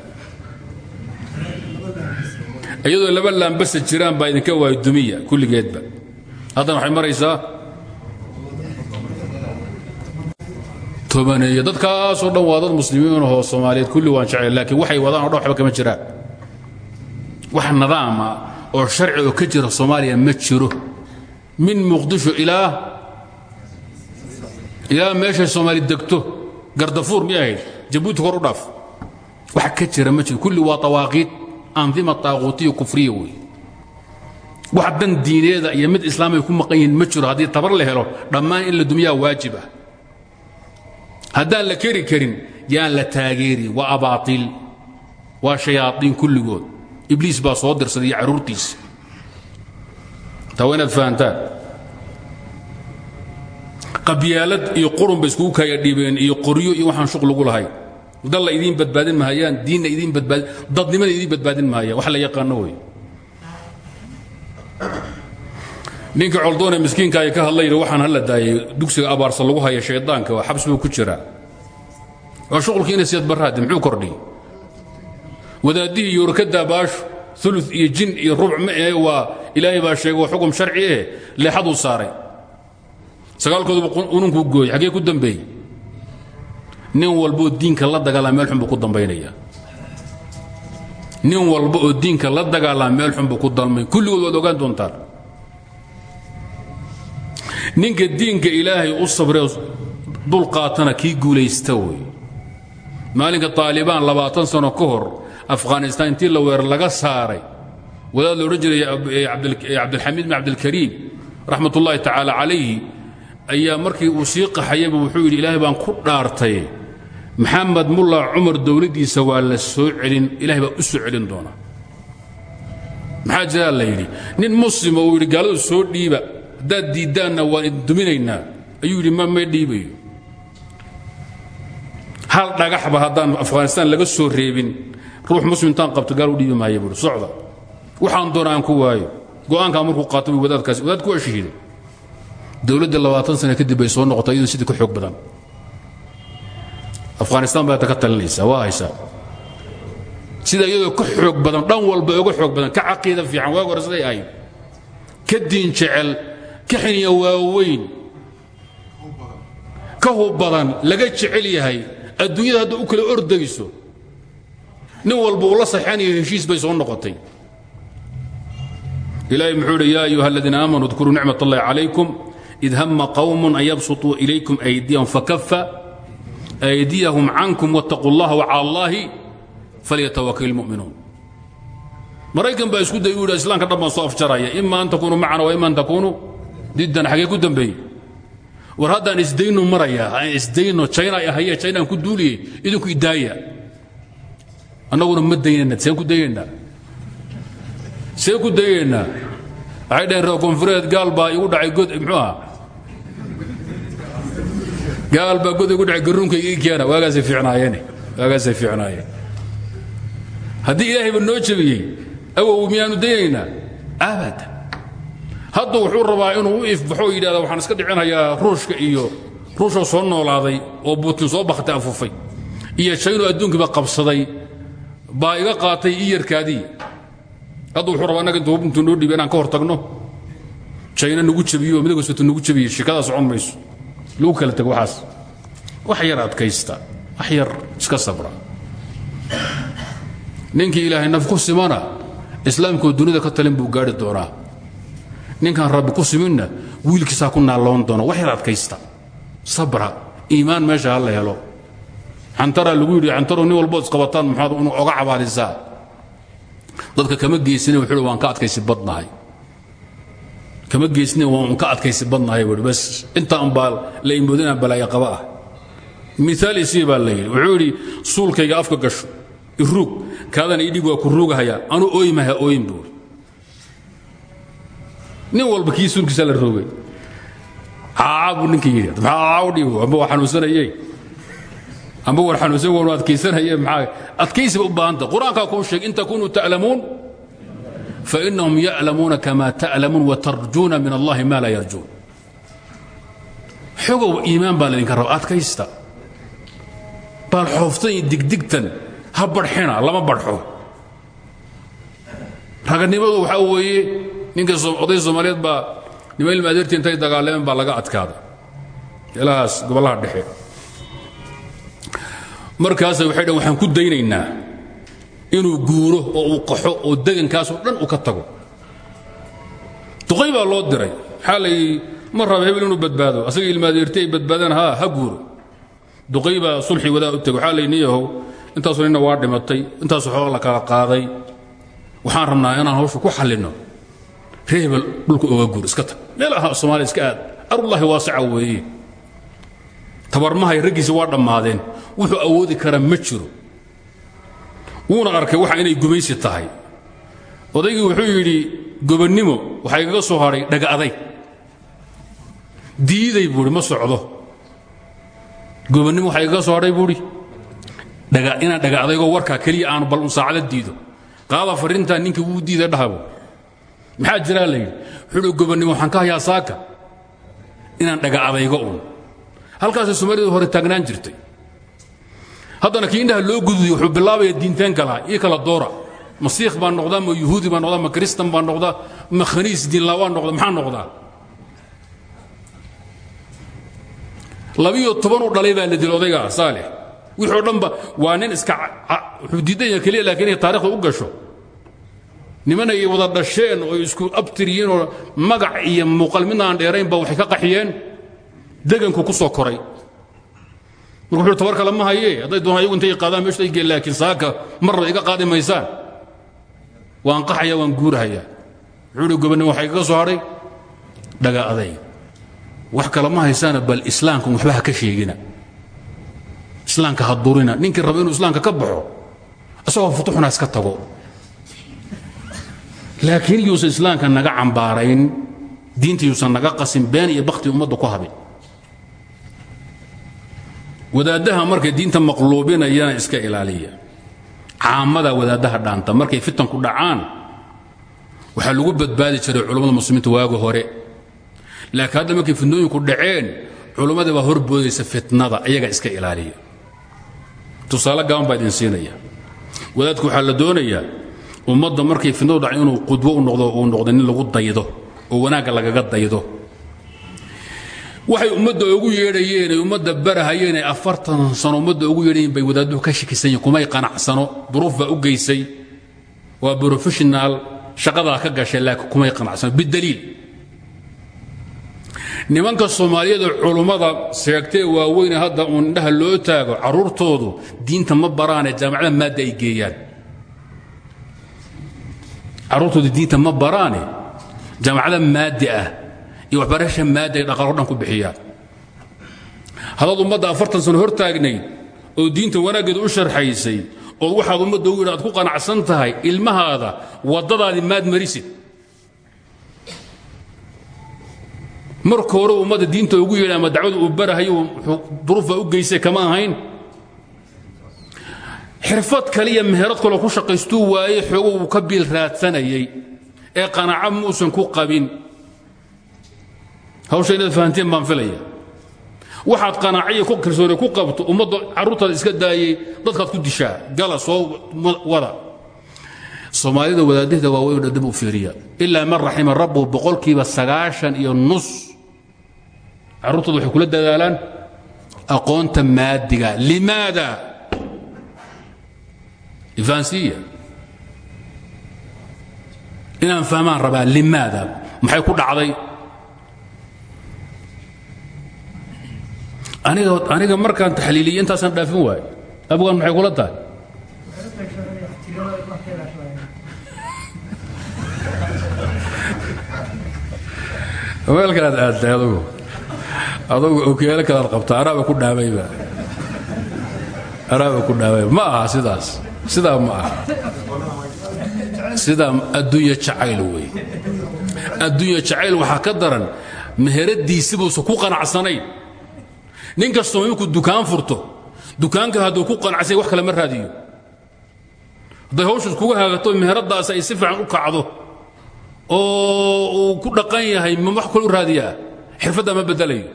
iyadoo laba laambasa jiraan baa idinka waayo dumiya kulligeedba. Haddana waxay maraysaa tobaneeyo. Dadkaasoo dhan waa dad muslimiin ahoo soomaaliyeed kulli waan jecel laakiin waxay wadaan o dhan waxba kama jiraan. Wax nidaama oo sharci oo ka jira soomaaliya ma jiro. Min muqdisho ilaa ilaa meeshay soomaali degto. Gardafuur miyay ahayd jabuuti kor u dhaaf. Wax ka jira ma jiro. Kulli waa awaaqiid andima taaquutiya kufriya wey wax dan diineeda iyo mid islaamay ku maqan yihiin ma jiro haddii tabar la helo dhammaan in la dumiyaa waajib ah haddaan la keri karin yaan la taageeri waa abaaiil waa shayaaiin kulligood. Ibliis baa soo dirsaday iyo carruurtiisa taa waa inaad iyo qurun bay iskugu kaya dhibeen iyo qoryo iyo waxaan shuq lagu lahay dalla idiin badbaadin mahayaan diinna idiin badbaadin dadnimada idiin badbaadin mahayaan wax la yaqaano wey ninka coldoone miskiinka ay ka hadla yidhi waxaan hala daayay. Dugsiga abaarsa lagu haya shaydaanka waa xabs buu ku jiraa. Waa shuqulkii ina siyad barraadi muxuu kordhiyey wadaaddihii yoorkadaa baashu ulu iyo jin iyo rubuc ma ahe waa ilaahay baa sheegay waa xukum sharci eh leexaduu saaray. Sagaalkooduba ununkuu gooyey xaggee ku dambeeyey nin walbaoo diinka la dagaalama meel xun buu ku dambaynaya. nin walba oo diinka la dagaalama meel xun buu ku dalmay kulligood waad ogaan doontaan ninka diinka ilaahay u sabree dul qaatana kii guulaysta wey. Maalinka taalibaan labaatan sano ka hor afghanistaan intii la weer laga saaray wadaad la odhan jiray cabdilxamiid bin cabdilkariim raxmat ullaahi tacaala calayhi ayaa markii uu sii qaxayaba wuxuu yidhi ilaahay baan ku dhaartay maxamed mulla cumar dowladdiisa waa la soo celin ilahay baa u soo celin doonaa maxaa jiraa la yidhi nin muslima uu yidhi soo dhiiba haddaad diiddaanna waan idin duminaynaa. Ayuu yidhi ma may dhiibayo. Hal dhagaxba haddaan afghanistaan laga soo reebin ruux muslimtaan qabto gaal u dhiibi maaya socda waxaan doona ku waayo go'aankaa markuu qaato wadaadkaasi wadaadku waa shahiiday. Dowladda labaatan sana kadib bay soo noqotay sidii ka xoog badan afghanistaan baa ka talinaysaa waa haysaa sida iyadoo ka xoog badan dhan walba uga xoog badan ka caqiida fiican waag hore siday ka diin jecel ka xiniya waaweyn. Ka hub laga jecel yahay. Adduunyada hadda u kala ordayso. Nin walba uu la saxeanayo heshiis bay soo noqotay. Ilaahay muxuu idhi yaa ayuha aladiina aamanuu dkuruu nicmat allahi calaykum id hama qawmun an ilaykum aydiyahum fakafa aydiyahum cankum wattaquu allaha wacala allaahi falyatawakal ilmu'minuun maraykan baa isku day u yidhi islaamka soo afjaraya ima an takuunuu macana wa ima an takuunuu diddan xagee ku dambeeyey war haddaan isdayno maraya aan isdayno china ay ahaye ku duuliyey idinku idaaya annaguna ma daynayna seen ku dayaynaa see ku dayaynaa waxay dhaheen reer koonfureed igu dhacay god muxuu aha gaal baa god igu dhacay garuunka ii keena waagaasay fiicnaayeen. Waagaasay fiicnaayeen. Haddii ilaahayba noo jebiyey awow miyaanu daynaynaa abadan hadda wuxuu rabaa inuu u ifbaxo oo yidhahda waxaan iska dhicinayaa ruushka iyo ruushoo soo noolaaday oo buutin soo bakhtay afufay. Iyo jayno adduunkiiba qabsaday. Baa iga qaatay ii yarkaadii. Wuxuu rabaa annaga intuu noo dhiiba inaan ka hor tagno jayna nagu jebiyo midowga soto nagu jebiyo shikadaa socon mayso lagu kala tego waxaas. Wax yar adkaysta. Wax yar iska sabra. Ninkii ilaahay naf ku simana islaamkoo dunida ka talin buu gaari doonaa. Ninkaan rabbi ku siminna wiilkiisaa ku naalloon doona wax yar adkaysta. Sabra. Iimaan meesha ha la helo. Cantaraa lagu yidhi cantarow nin walbood isqabataan maxaad unu oga cabaadisaa dadka kama geysine wuxuu hi waan ka adkaysi badnahay kama geysine waan ka adkaysi badnahay buui bas intaa unbaa la imoodo inaan balaayo qaba ah. Miaal isii baa la yidhi. Wuxuu yidhi suulkayga afka gasho iruug kaadana idhig waa ku ruugahaya anu ooymaha ooyin buui nin walba kii suulkiisa la roogay. Caaca buu ninka yidhi u dhiibo amba waa xanuunsanayey. Amba war xanuunsan wanu adkaysanaye maxaa? Adkaysiba u baahanta qur'aankaa kuu sheeg in takunuu ta'lamuun fainahum ya'lamuuna kama ta'lamuun watarjuuna min allahi ma laa yarjuun xogow iimaan baa laydinka raba adkaysta baal xooftan iyo digdigtan ha barxina lama barxo raganimadu waxaa weeye ninka oday soomaaliyeed baa nima ilma adeertii intay dagaalameen baa laga adkaaday meelahaas gobollaha dhexe markaasa waxay dhan waxaan ku daynaynaa inuu guuro oo uu qaxo oo degankaasoo dhan uu ka tago. Duqay baa loo diray. Maxaa lay ma raba hebel inuu badbaado asaga ilmaadeerti ay haa ha guuro. Duqay baa wadaa u tegay waxaa lay niyahow intaasoo nina waa dhimatay intaasoo xooga la kala qaaday. Waxaan rabnaa inaan hawsha ku xallinno ree hebel dhulka oga guur iska tag. Meel aha soomaaliya iska aad. Arullaahi waasica weeye. Tabarmahay raggiisi waa dhammaadeen. Wuxuu awoodi kara ma jiro wuuna arkay waxa inay gumaysi tahay. Odaygii wuxuu yidhi gobonnimo waxaa igaga soo hadhay dhaga aday. Diiday buuhi ma socdo. Gobonnimo waxaa igaga soo hadhay buuhi inaan dhaga adaygoo warkaa keliya aanu bal un saacada diido. Qaada farrintaa ninkii wuu diida dhahabo maxaa jiraa? la yidhi. Wuxuu gobonnimo waxaan ka hayaa saaka. Inaan dhaga adaygo un. Halkaasay soomaalida hore taagnaan jirtay haddana kii indhaha loo gududiyo wuxuu bilaabaya diinteen kalaa ii kala doora. Ma siikh baa noqdaa ma yuhuudi baa noqdaa ma kristan baa noqdaa ma khaniis diinla waa noqda maxaa noqdaa? Labiyo toban u dhalay baa la dil odaygaa saalix. Oo dhanba waa nin iska wuxuu diidan yaha keliya laakiin inay u gasho. Nimana ay wada dhasheen oo isku abtiriyeen oo magac iyo muuqal midna aan dheerayn ba waxay ka qaxiyeen. Deganku ku soo koray marka tabar kale haye hadday doonaan ayagu intay qaadaan meeshu ay geen laakiin saaka marnaba iga qaadi maysaan waan qaxaya waan guurahayaa wuxuu hi gobonnimo waxaa soo hadhay? Dhaga adayg wax kale ma haysaana bal islaamkan waxba ka sheegina. Islaamka ha durina ninkii islaamka ka baxo isagoo futuxuna iska tago. Laakiin yuusan islaamka naga cambaarayn diinta yuusan naga qasin been iyo bakti ummadda ku habin wadaaddaha markay diinta maqluubinayana iska ilaaliya. Caamada wadaaddaha dhaanta markay fitanku dhacaan waxaa lagu badbaadi jiray culummada muslimiinta waagi hore. Laakiin hadda markay fitnooyinku dhaceen culummadii baa horboodaysa fitnada iyaga iska ilaaliya. Tusaale gaban baa idin siinaya. Wadaadku waxaa la doonayaa ummadda markay fitnadu dhaca inuu qudwo u noqdo uu noqdo nin lagu daydo oo wanaagga lagaga daydo waxay ummadda ugu yeedhayeen ay ummadda barahayeen ay afartan sano ummadda ugu yeedhayeen bay wadaadduhu ka shakisan kumay qanacsano duruuf baa u geysay. Waa professional shaqadaa ka gashay laakiin kumay qanacsano bidaliil nimanka soomaaliyeed ee culummada sheegtee waaweyne hadda uun indhaha loo taago carruurtoodu diinta ma baraanee jaamacada maadda geeyaan. Carruurtoodu diinta ma baraane jaamacada maaddi ah iyo waxbarasha maadda dhaqaalo dhan ku bixiyaan haddaad ummadda afartan sano hor taagnayd oo diinta wanaaggeeda u sharxaysay ood waxaad ummadda ugu yidhi aad ku qanacsan tahay ilmahaada waddadaadii maad marisid. Marka hore ummadda diinta ugu yeedha ama dacwada uu barahayo duruufbaa u geysay kama ahayn. Xirfad kaliya meherad kaloo ku shaqaystuu waaye xoogo uu ka biil raadsanayay ee qanaaco muusan ku qabin hawsha inaad fahanteen baan filaya waxaad qanaaciya ku kalsooni ku qabto ummadda carruurtaada iska daayey dadkaad ku dishaa gala soo wada. Soomaalida wadaadahda waaweyn oo dib u fiiriya. Ilaa man raxima rabbuhu boqolkiiba sagaashan iyo nus. Carruurtooda waxay kula dadaalaan aqoonta maadiga. Limaada? Ifahansiya inaan fahmaan rabaa limaada. Maxay ku dhacday aniga markaan taxliiliyo intaasaan dhaafin waayo abgaan maxay kula tahay? Meel kalaad aadtay adugu. Adugu okeelo kalaad qabta araaba ku dhaabayba araaba ku dhaabayba ma aha sidaas. Sidaa ma aha. Sidaa adduunya jacayl wey adduunya jacayl waxaa ka daran meheradiisibuusan ku qanacsanayn nin kastoo iminku dukaan furto? Dukaanka hadduu ku qanacsany wax kale ma raadiyo. Hadday hawshaas kuga hagato meheradaas ay si fiican u kacdo oo uu ku dhaqan yahay ma wax kale u raadiyaa? Xirfaddaa ma bedelayo.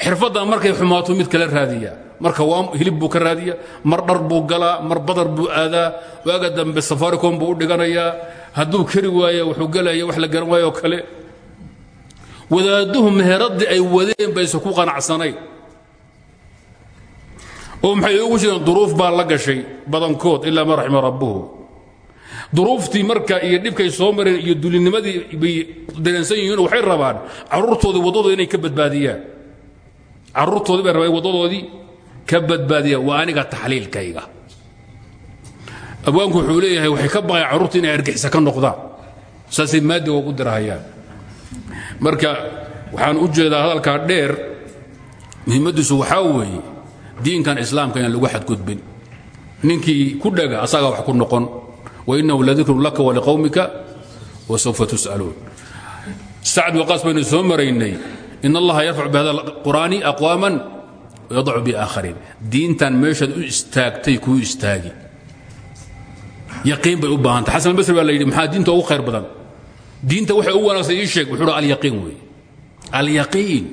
Xirfaddaa markay xumaato mid kale raadiyaa. Marka waa hilib buu ka raadiya mar dhar buu galaa mar badar buu aadaa waaga dambe safaricom buu u dhiganayaa. Hadduu kari waaya wuxuu gelaya wax la garan waayo oo kale wadaadduhu meheradii ay wadeen bayse ku qanacsanayn oo maxay ugu jireen? duruuf baa la gashay badankood ilaa ma raxima rabbuhu. duruuftii marka iyo dhibkay soo mareen iyo dulinimadii bay dareensan yihiin waxay rabaan carruurtoodii waddadooda inay ka badbaadiyaan. carruurtoodii bay rabaan waddadoodii ka badbaadiyaan. waa aniga taxliilkayga. Abwaanku wuxuu waxay ka baqayaan carruurta inay argixisa ka noqdaan. Saasay maadiga ugu dirahayaan marka waxaan u jeedaa hadalkaa dheer. Muhiimmaddiisu waxaa weeye diinkan islaamka inaan lagu xadgudbin. Ninkii ku dhaga asagaa wax ku noqon. Wainahu ladikrun laka waliqowmika wasawfa tus'aluun. Sacd waqaas baynu soo maraynay in allaha yarfac bihada qur'aani aqwaaman wayadacu biaakhariin diintan meeshaad istaagtay kuu istaagi. Yaqiin bay u baahantay albasri baa la yidhi maxaa diinta badan diinta waxay u wanaagsan ii sheeg wuxuu alyaqiin weeye alyaqiin.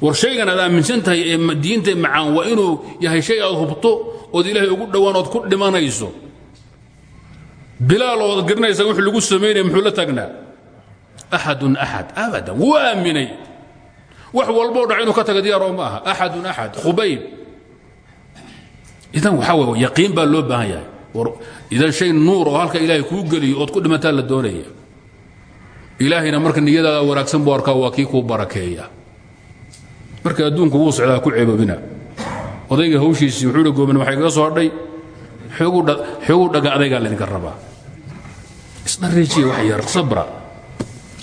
War shaygan aad aaminsan tahay ee diinta macaan waa inuu yahay shay aad hubto ood ilaahay ugu dhowaan ood ku dhimanayso. Bilaal ood garanaysa wuxuu lagu samaynaya muxuu la taagnaa axadun axad. Abadan wuu aaminay. Wax walboo dhac inuu ka taga diyaaroo ma aha. Axadun axad. Khubayb. Idan waxaa wey yaqiin baa loo baahan yahay. Idan shay nuur oo halka ilaahay kuu geliyo ood ku dhimataa la doonaya ilaahayna marka niyadaada wanaagsan buu arkaa waa kii kuu barakeeya. Marka adduunku wuu socdaa ku ceebabina. Odayga hawshiisii wuxuu hi gooban waxay kaga soo hadhay? Xoogu dhaga adaygaa laydinka rabaa. Isdhareejiya wax yar sabra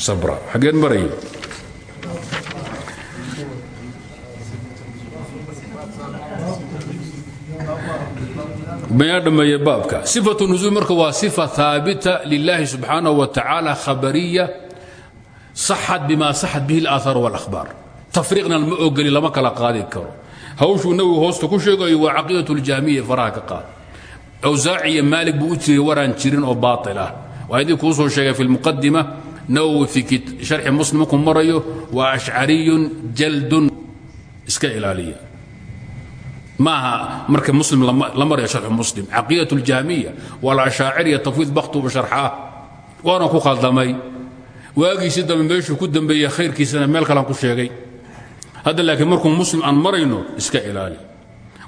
sabra xaggeen maraya mayaa dhammeeye baabka? Sifatu nuzuul marka waa sifa haabita lilaahi subxaanahu wa tacaala khabariya saxad bima saxad bihi اlaahaar wاlahbaar tafriiqna ma ogeli lama kala qaadi karo hawshuu nabigu hoosta ku sheegayo waa caqiidat اljaamiya faraha ka qaad awsaaci iyo maalig buu u jiray waraan jirin oo baail ah waa idii kuu soo sheegay fi lmuqadima nawowi fii sharxi muslim markuu marayo waa ashcariyun jaldun iska ilaaliya maaha marka muslim la marayo sharxu muslim caqiidat اljaamiya walashaaciriya tafwiid bakhtuba sharxaa waana ku khaldamay waagiisii dambe meeshuu ku dambeeyey khayrkiisana meel kalaan ku sheegay. Hadda laakiin markuu muslim aan marayno iska ilaali.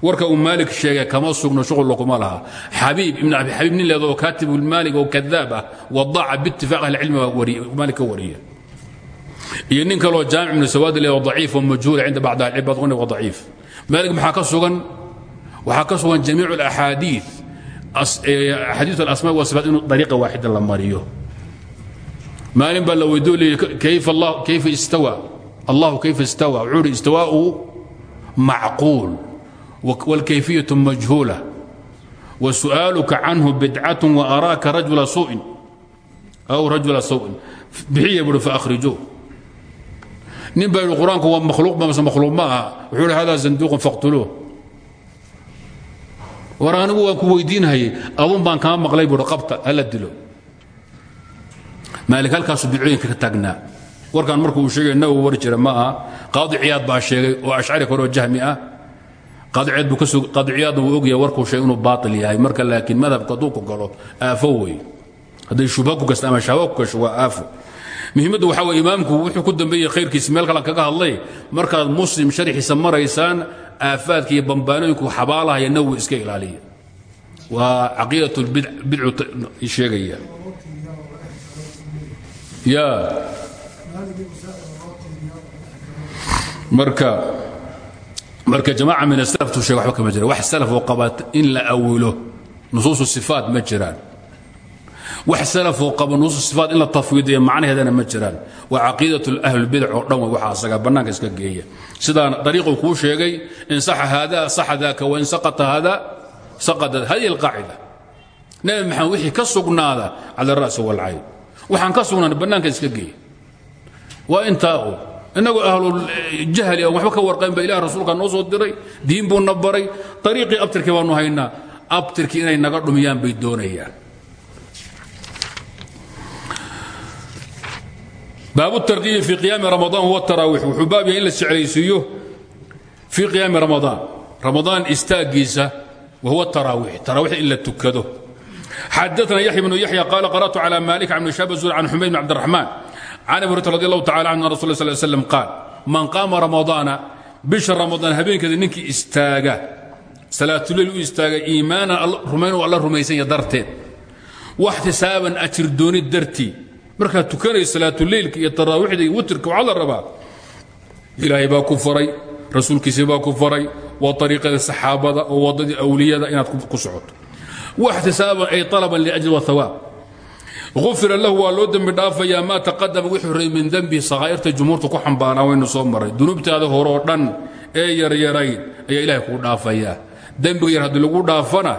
Warka uu maalik sheegay kama sugno shuqulna kuma laha. Xabiib ibn abi xabiib nin leedo oo kaatib maalik oo kadaab ah wadaaca biitifaaq ahlicilmi baa maalik ka wariya iyo nin kaloo jaamic ibnu sawaadi leedo daciif oo majhuula cinda bacd ahlicilmi baad waa daciif. Maalik maxaa ka sugan? Waxaa ka sugan jamiic alaxaadiid axaadiiث alasmaa wasifaat inuu dariiqa waaxida la mariyo maalin baa la weydo l kayfa istawa. Allahu kayfa istawa. Wuxuu uhi istawaa'u macquul wاlkayfiyaة majhuula wasu'aaluka canhu bidcat waaraaka rajula suin. Aw rajula sawin bixiya buui faahrijuu nin baa yidhi qur'aanku waa makhluuq ma aha. Hada sanduuqun faqtuluuh. War anigu waan ku weydiinhayay adun baan kama maqlay buui qabta hala dilo maali halkaasu bidcooyinka ka taagnaa warkaan marku uu war jira ma aha. Qaadi ciyaad baa sheegay oo ashcari koreo jahmi ah. Qaadiciyaadna wuu ogyahay warkuu sheegay inuu baatil yahay. Marka laakiin madhabku hadduu ku galo aafo wey hadday shubha ku gasta ama shahwa ku gasho waa aafo. Imaamku wuxuu ku dambeeyey khayrkiisa meel kalan kaga hadlay. Markaad muslim sharxiisa maraysaan aafaadka iyo bambaanooyinku xabaalahaya nawowi iska ilaaliya. Waa caqiidat bidcu sheegaya ya. Marka marka jamaaca min asalaf tuu sheega waxba kama jira wax salaf oo qaba in la awilo nusuusu sifaat ma jiraan. Wax salaf oo qaba nusuusu sifaat in la tafwiidiyo macnaheedana ma jiraan. Waa caqiidatu ahlulbidac oo dhan way waxa asaga bannaanka iska geeya. Sidaan dariiquu kuu sheegay in saxa haada saxa daaka wain saqata haada saqadat hadihi alqaacida. Nabi maxamed wixii ka sugnaada cala alra'si walcayn waxaan ka sugnaan bannaanka iska geeya. Waa intaa un inagoo ahluljahli aan waxba ka warqayn ba ilaah rasuulka noo soo diray diin buu na baray ariiqii abtirkii baanu haynaa abtirkii inay naga dhumiyaan bay doonayaan. Baabu tardiibi fii qiyaami ramadaan huwa taraawiix wuxuu baab yahay in la jeclaysiiyo fii qiyaami ramadaan ramadaan istaagiisa wahuwa taraawiix taraawiix in la tukado xadaثna yaxya bnu yaxya qaala qara'tu calى malik can ibn shahab zuur can xumayd bn cabdiraxmaan can abi hurata radi allahu tacala anhu an rasul sal slam qaal man qaama ramadaana bisha ramadaan habeenkeeda ninkii istaaga salaatuleyl u istaaga iimaanan rumayn alla rumaysanya darteed waxtisaaban ajir doonid dartii markaad tukanayso salaatuleylka iyo taraawiixda iyo witrka waxaa la rabaa ilaahay baa ku faray rasuulkiisii baa ku faray waa ariiqada saxaabada oo waddadii awliyada inaad ku socoto waxtisaaban ay alaban liajli wahawaab ufira lahu waa loo dembi dhaafayaa maa taqadama wixii horey min dembihi sakhaa'irta jumhuurta ku xambaanaa waynu soo maray dunuubtaada horoo dhan ee yaryarayd ayaa ilahay kuu dhaafayaa dembiga yar haddii lagu dhaafana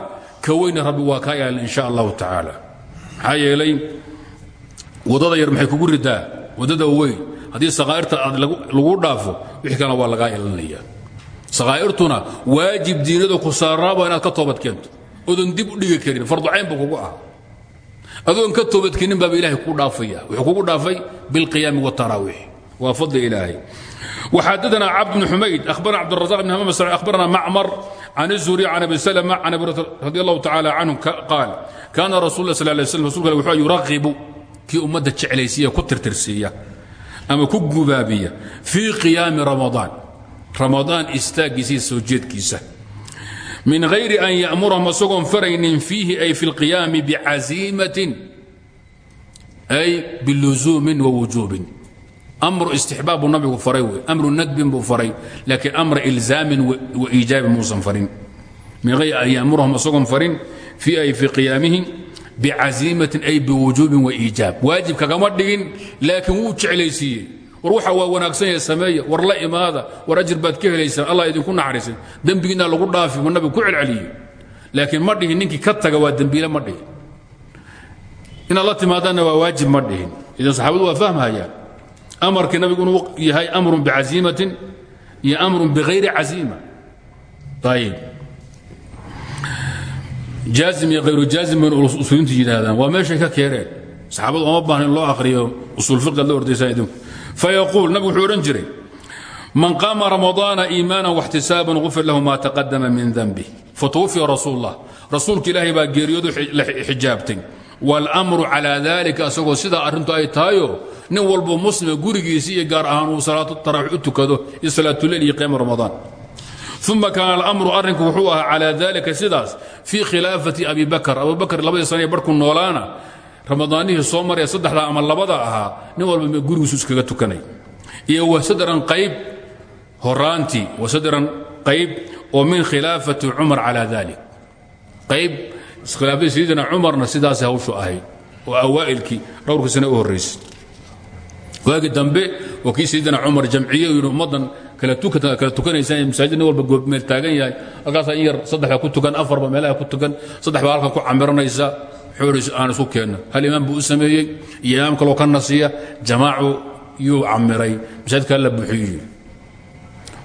ka weyna rabbi waa kaa ilaalin insha allahu tacaala maxaa yeelay waddada yar maxay kugu ridaa waddada weyn haddii sakhaa'irta aad lagu dhaafo wixii kalena waa lagaa ilaalinaya odan dib u dhigi karin farducayn buu kugu ah adoon ka toobadkeenin baaba ilahay kuu dhaafaya wuxuu kugu dhaafay bilqiyaami wاtaraawiix waa fadli ilaahay وxadثna cبد بن حmayd أخبرna cبدالرزاق بن hmام أخبرna معmر عن الزهري عن أبي سلمة عن أبي رضي الله تعالى عنه قال كان رsuل اه صلى اه عليه وسلم رsulka وxuu yuraqibu kii ummadda jeclaysiiya ku tirtirsiiya ama ku gubaabiya fii qiyaami رamaضaan رamaضaan istaagiisa soo jeedkiisa min hayri an yamurahum isagoon faraynin fiihi ay fi lqiyaami bicaziimatin ay biluzuumin wa wujuubin. Amru istixbaab buu nabigu faray wey amru nadbin faray laakiin amra ilzaamin wa iijaabin muusan farin. Min hayri an yamurahum isagoon farin fii ay fi qiyaamihim bicaziimatin ay biwujuubin wa iijaab. Waajib kagama dhigin laakiin war waxa waa wanaagsan yahe sameeya. War la imaada. War ajir baad ka helaysaan allah idinku naxariisan dembigiina lagu dhaafi buu nabigu ku celceliyey laakiin ma dhihin ninkii ka taga waa dembiile ma dhihin. Inaad la timaadaanna waa waajib ma dhihin. Idan saxaabadu waa fahmhayaan amarkii nabigu inuu yahay amrun bicaziimatin iyo amrun bihayri caziima. Ayib jaazim iyo hayru jaazim baynu usuulintu yidhaahdaan. Waa meeshay ka keeneen saxaabadu oma baahna in loo akhriyo usuul fiqi ad la ordaysaan idinku fayaquul nabigu wuxuu odhan jiray man qaama ramadaana iimaanan waxtisaaban gufir lahu ma taqadama min danbih fatwufiya rasuul allah rasuulka ilaahay baa geeriyoodu la xijaabtay wاlmru calى dalika asagoo sidaa arrintu ay tahayo nin walbo muslima gurigiisi iyo gaar ahaan uu salaatu taraawix u tukado iyo salaatuleyl iyo qiyaama ramadaan uma kaana alamru arrinku wuxuu ahaa calى dalika sidaas fii khilaafati abi bakr abu bakr labadii sana barhku noolaana ramadaanihii soo maraya saddexdaa ama labada ahaa nin walba gurigiisu iskaga tukanay. Iyo wasadran qayb horaantii wasadran qayb oo min khilaafati cumar calى dalik qayb iskhilaafadii sayidina cumarna sidaas hawshu ahayd oo awaa'ilkii dhowrkii sane u horraysay waagii dambe oo kii sayidina cumar jamciye yidhi ummaddan kala tukanaysaan masaajid nin walba meel taagan yahay halkaasaa yar saddexda ku tukan afarba meelaha ku tukan saddex baa halkan ku camiranaysa wuxuu aan isku keenno. Hal imaam buu u sameeyey? Iyo imaam nasiya jamaacu yuu camiray masaajidkaa la buuxiyo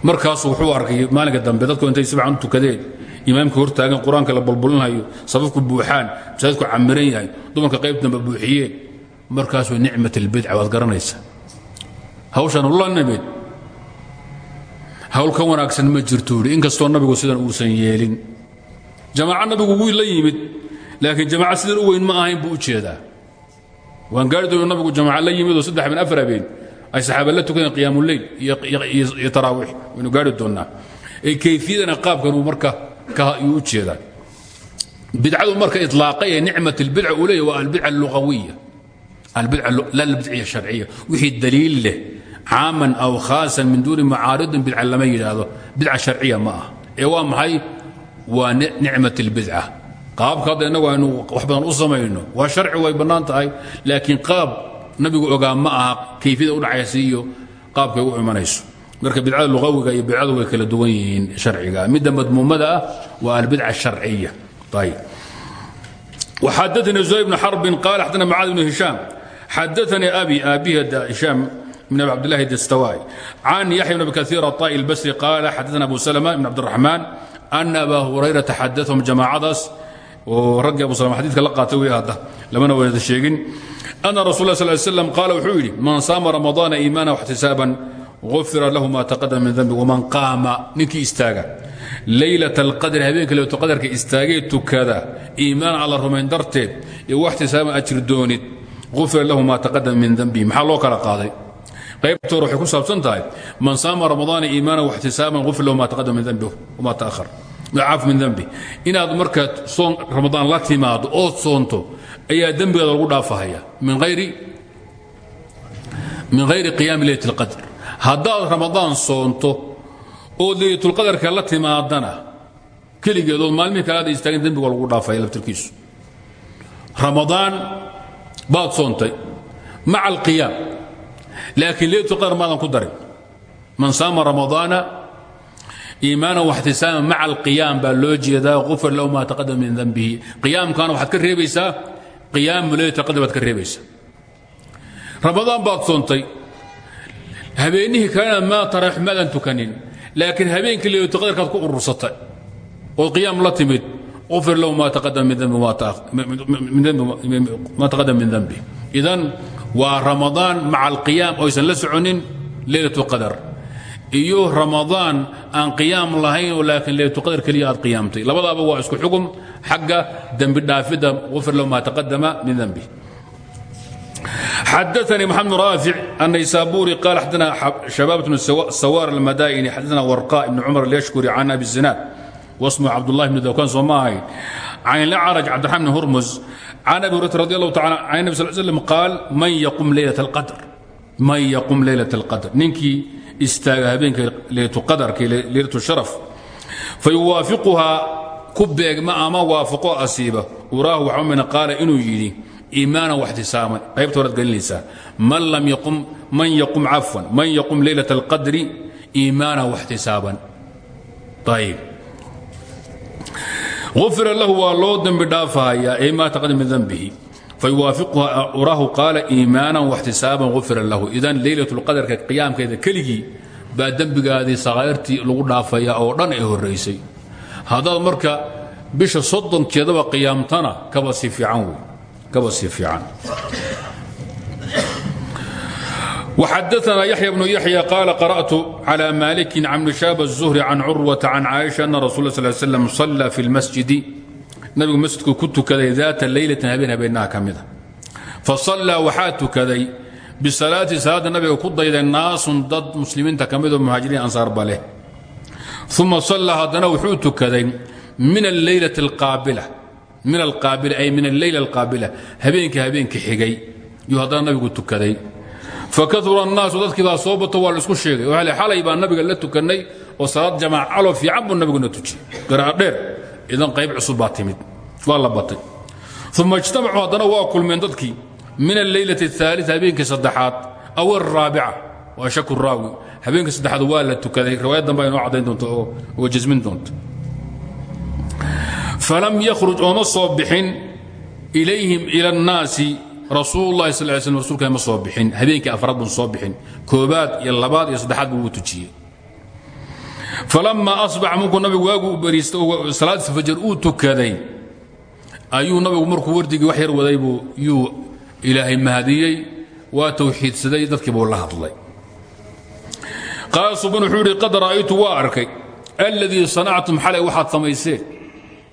markaasuu wuxuu arkay maalinka dambe dadku intay u tukadeen. Imaamka hortaagan qur'aanka la bulbulinhayo safafku buuxaan masaajidku camiran yahay dumarka qayb dambe buuxiyeen. Markaasuu nicmat albidca waad garanaysa hawshan la nimid hawl ka wanaagsan ma yidhi inkastoo nabigu sidan uusan yeelin. Jamaaca nabigu wuu la yimid laakiin jamaaca sidan u weyn ma ahayn buu u jeedaa waan gaari doona nabigu jamaaca la yimid oo saddex habeen afar habeen ay saxaaba la tukadeen qiyaamuleyl iyo taraawiix waynu gaari doonnaa ee kayfiyadana qaabkan uu marka yuu u jeedaa bidcadu marka ilaaqay ee nicmat اlbidca uu leeyahy waa albidca اlugawiya la albidciya sharciya wixii daliil leh caaman aw khaasan min duuni mucaaridin bidca lama yidhaahdo bidca sharciya ma ah ee waa maxay waa nicmat اlbidca qaabka hadda innagu aynu wax badan u samayno waa sharci way bannaan tahay laakiin qaab nabigu ogaa ma aha kayfiyada u dhacaysa iyo qaabkay u imanayso marka bidcada lugawiga iyo bidcadu way kala duwan yihiin sharciga midda madmuumada ah waa albidca الsharciya ayb وxadثnي زهير بن حرب قال xdثna معاذ بن هiشام xadثnي أbي آbي هiشام بن أبي عبد الله الدستواي عن يحيى بن أبي كثير الطائي البصري قال xadثna أبو سلمة بن عبد الرحمن أن أbا هريرة xadثهم جamاacadaas oo raggii abu slm xadiidka la qaatay wey hadda lamana wadaada sheegin. Ana rasul lla sl slam qaala wuxuu yidhi man saama ramadaana iimaana waxtisaaban gufira lahu ma taqadama min dambi waman qaama ninkii istaaga. Laylat alqadr habeenka laylat qadarka istaagee tukada iimaana alla rumayn darteed iyo waxtisaaban ajir doonid ufira lahu ma taqadama min dambi maxaa loo kala qaaday? Qaybtoor waxay ku saabsan tahay man saama ramadaana iimaana waxtisaaban ufir lahu ma taqadama min dambi wama taahar caaf min dambi. Inaad markaad soon ramadaan la timaado ood soonto ayaa dembigaada lagu dhaafahaya. Min hayri qiyaami leylat اlqadr haddaad ramadaan soonto ood leylatulqadarka la timaadana keligeed ood maalmihii kale aada istaagin dembiga lagu dhaafaya laftirkiisu. Ramadaan baad soontay maca alqiyaam. Laakiin leylatulqadar maadan ku darin. Man saama ramadaana iimaana waxtisaama maca alqiyaam baa loo jeedaa ufir lahu ma taqadama min dambihi qiyaamkana waxaad ka reebaysaa qiyaamu leylat alqadr baad ka reebaysaa. Ramadaan baad soontay habeennihii kalena maa tarax maadan tukanin laakiin habeenkii leylatulqadarkaad ku urursatay ood qiyaam la timid ufir lahu ma taqadama min dambi idan waa ramadaan maca alqiyaam oysan la soconin leylat qadar iyo ramadaan aan qiyaam lahayn oo laakiin leylatulqadar keliya aad qiyaamtay labadaaba waa isku xugum xagga dembi dhaafidda ufir lahu ma taqadama min dambi xadaثnي محمد بن رافع النيسابوري قال حدثنا شباب بن سوار المدائني حدثنا ورقاء بن عمر اليشكري عن أبي الزناد واسمه عبد الله بن ذوكان صماهي عن الأعرج عبد الرحمن بن هرمز عن أبي هريرة رضي الله تعالى عن النبي صلى الله عليه وسلم قال من يقوم ليلة القدر من يقوم ليلة القدر نينكي استاغ هبينك ليلة القدر ليلة الشرف فيوافقها كبيق ما ما وافقه أسيبه وراه وحمنا قال إنه يجي إيمانا واحتساما قيبت ورد قلنسا من لم يقم من يقم عفوا من يقم ليلة القدر إيمانا واحتسابا طيب غفر له والله ذنب دافها أي ما تقدم من ذنبه فيوافقها أراه قال إيمانا واحتسابا غفر له إذا ليلة القدر كقيام كذا كلجي بعد ذنب هذه صغيرتي لو دافيا أو دن إيه الرئيسي هذا مركا بش صدن كذا وقيامتنا كبسي في عنوي كبسي في عنه وحدثنا يحيى بن يحيى قال قرأت على مالك عن شاب الزهري عن عروة عن عائشة أن رسول الله صلى الله عليه nabigu masjidku ku tukaday daata leylatin habeen habeennaha ka mida fa sallaa waxaa tukaday bisalaati salaadda nabiga ku dayday naasun dad muslimiinta ka midoo ah muhaajiriin ansaarba leh. Uma sallaa haddana wuxuu tukaday min alleylati alqaabila min alqaabila ay min alleyla alqaabila habeenkii habeenka xigay yuu haddana nabigu tukaday. Fa kaura annaasu dadkii baa soo bato waa la isku sheegay. Xalay baa nabiga la tukannay oo salaad jamaaca loo fiican buu nabiguna tujiyey. Garaadheer idan qayb cusub baa timid. Waa la batay. Uma ijtamacuu haddana waa kulmeen dadkii. Min allaylati اaalia habeenkii saddexaad aw araabica waa shaku raawi habeenkii saddexaad waa la tukaday. Riwaayadan baa inoo caddayn doonta oo jasmin doonta falam yahruj ooma soo ilayhim ila اnnaasi rasuululahi sal l slm rsulka ma soo bixin. Habeenkii afraad buu soo bixin. Koobaad iyo labaad iyo saddexaad buu falamaa asbaxa markuu nabigu waagu salaadii fajar uu tukaday ayuu nabigu markuu wardigii wax yar waday buu yuu ilaahay mahadiyey waa tawxiidsaday dadkii buu la hadlay. Qaala subaan wuxuu yidhi qad ra'aytu waa arkay. Alladii sanactum xalay waxaad samayseen.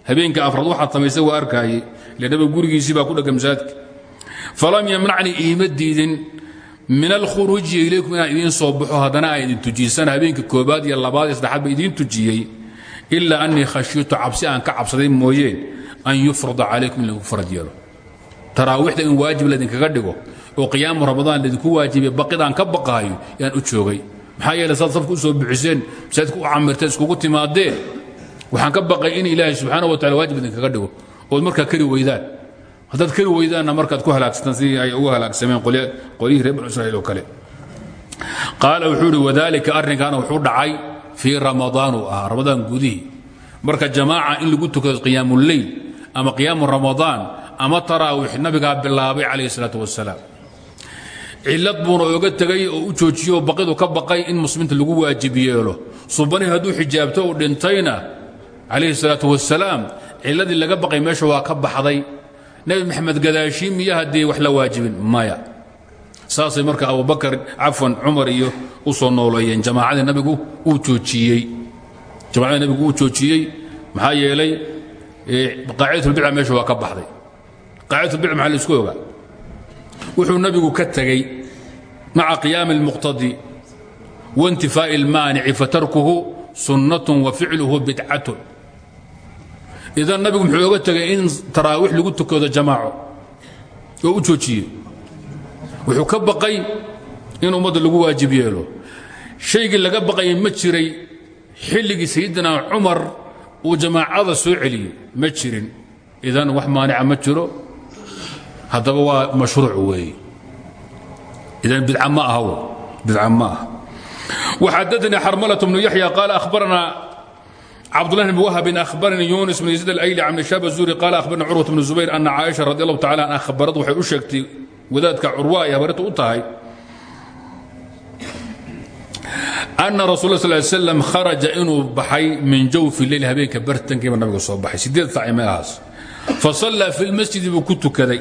Habeenkii afraad waxaad samayseen waa arkaayey. Ile nabiga gurigiisii baa ku dhegga falam yamnacnii iima min alkhuruuji ilaykum inaan idiin soo baxo haddana aan idin tujisan habeenka koobaad iyo labaad iyo saddexaad ba idiin tujiyey. Ilaa annii khashiitu cabsi aan ka cabsaday mooyeen an yufrada calaykum in lagu farad yeelo. In waajib laydinkaga dhigo oo qiyaamu ramadaan laydinku waajibay baqidaan ka baqaayo yaan u joogay. Maxaa yeelay saad safka u soo bixiseen masaajidka u camirteen iskugu timaadeen. Waxaan ka baqay in ilaahay subxaana wa tacala waajib idinkaga dhigo. Ood markaa kari weydaan haddaad kari weydaanna markaad ku halaagsataan sidii ay ugu halaagsameen qolyihii reer banu israiil oo kale. Qaala wuxuu wadaalika arrinkaana wuxuu dhacay fii ramadaan uu ahaa ramadaan gudihii. Marka jamaaca in lagu tukado qiyaamuleyl ama qiyaamu ramadaan ama taraawiix nabigaa bilaabay calayhi salaatu wasalaam cillad buuna oga tegay oo u joojiyey oo baqidu ka baqay in muslimiinta lagu waajib yeelo. Subani hadduu xijaabto dhintayna calayhi salaatu wasalaam cilladii laga baqay meesha waa ka baxday nebi maxamed gadaashii miyo haddii wax la waajibin? Maya. Saasay marka abubakar cafwan cumar iyo u soo nooleeyeen jamaacadii nabigu uu joojiyey. Jamaacadii nabigu uu joojiyey maxaa yeelay qaacidatulbidca meesha waa ka baxday. Qaacidatulbidca maxaa isku ogaa? Wuxuu nabigu ka tegey maca qiyaami اlmuqtadi waintifaa'i اlmaanici fatarkuhu sunnatun wa ficluhu bidcatun idan nabigu muxuu oga tegay in taraawix lagu tukado jamaaco oo u joojiyey wuxuu ka baqay in ummadda lagu waajib yeelo. Shaygii laga baqayay ma jiray xilligii sayidina cumar uu jamaacada soo celiyey. Ma jirin. Idan wax maanica ma jiro. Haddaba waa mashruuc weeye idan bidca ma aha bidca ma aha. Waxadadnii xarmalatu bnu yaxya qaal ahbaranaa cbdulahi bn wahbin ahbaranii yunis bn yaziid alayli an shaab zuuri qaal ahbarnii curwat bn zubayr ana caaisha radi allahu tacala an ahbarad waxay u sheegtay wadaadka curwa ay habarinta u tahay ana rasul sal slm haraja inuu baxay min jawfi leyl habeenka bartankiiba nabiga soo baxay sideed saaci meelahaas fasallaa fi lmasjidi buu ku tukaday.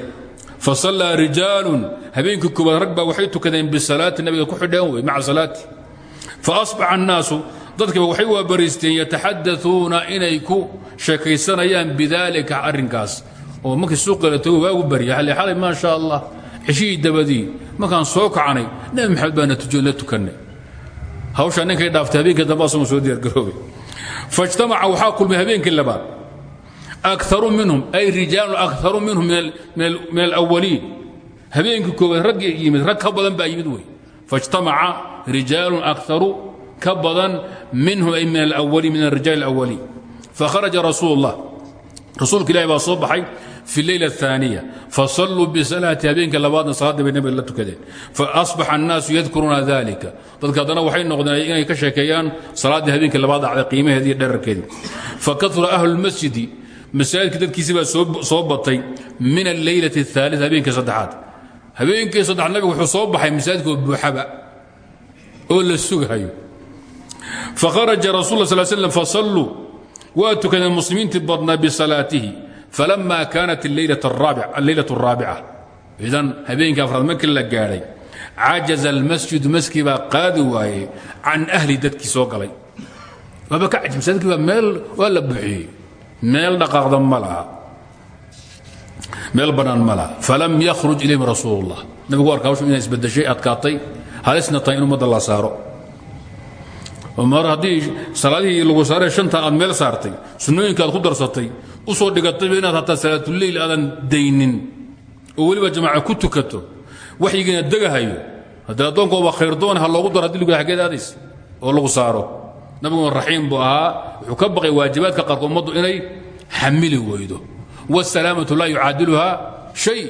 Fasallaa rijaalun habeenkii koobaad rag baa waxay tukadeen bisalaati nabiga ku xidheen wey maca salaati. Faasbaxa annaasu dadkiiba waxay waabariisteen yataxadauuna inay ku sheekaysanayaan bidaalika arrinkaas. oo markii suuqala tago waagu barya xalli xalay maa sha allah ceshihii dabadii markaan soo kacanay nebi maxamed tujiyon la tukannay hawshaa ninkay dhaaftay habeenkii dambe asagoo soo diyaargaroobay faijtamaca waxaa kulmay habeenkii labaad. Akaru minhum ay rijaalun akaru minhum min alawaliin habeenkii koowaad raggii yimid rag ka badan baa yimid wey. Faijtamaca rijaalun akaru ka badan minhum ay min alawaliin min arijaal alawaliin fakharaja rasuul allah rasuulka ilahi baa soo baxay fi leyla الثaaniya fasalluu bisalaati habeenka labaadna salaadda bay nabiga la tukadeen faasbaxa الnaasu yadkuruuna dalika dadka haddana waxay noqdeen inay ka sheekeeyaan salaaddii habeenka labaad dhacday qiimaheedi iyo dherarkeedii fakahura ahlu اlmasjidi masaajidka dadkiisi baa soo batay min alleylati الثaalث habeenkii saddexaad habeenkii saddeaad nabigu wuxuu soo baxay masaajidkoo buuxaba oo la sugahayo faharaja rasul sl sm fasalluu waa tukadeen muslimiintii badnaa bisalaatihi falama kaanat aleyla raabica idan habeenkii afraad markii la gaadhay cajaza almasjidu maskii baa qaadi waaye can ahli dadkii soo galay waaba ka ajibsadadkii baa meel waa la buuxiyey meel dhaqaaqda ma laha meel bannaan ma laha falam yakhruj ilayhim rasuul اllah nabigu arkaa hawshu inay isbadashay adkaatay halisna tahay in ummadda la saaro mar haddii salaadihii lagu saaree shanta aad meel saartay sunnooyinka aad ku darsatay u soo dhigatayba inaad hataa salaatuleyl aadan daynin oo weliba jamaaca ku tukato waxyigiina degahayo haddii addoonkooba khayrdoon ha loogu daro haddi lagu hageed aadays oo lagu saaro. Nabiguna raxiim buu ahaa wuxuu ka baqay waajibaadka qaarka ummaddu inay xamili weydo. Wsalaamatu laa yucaadiluha shay.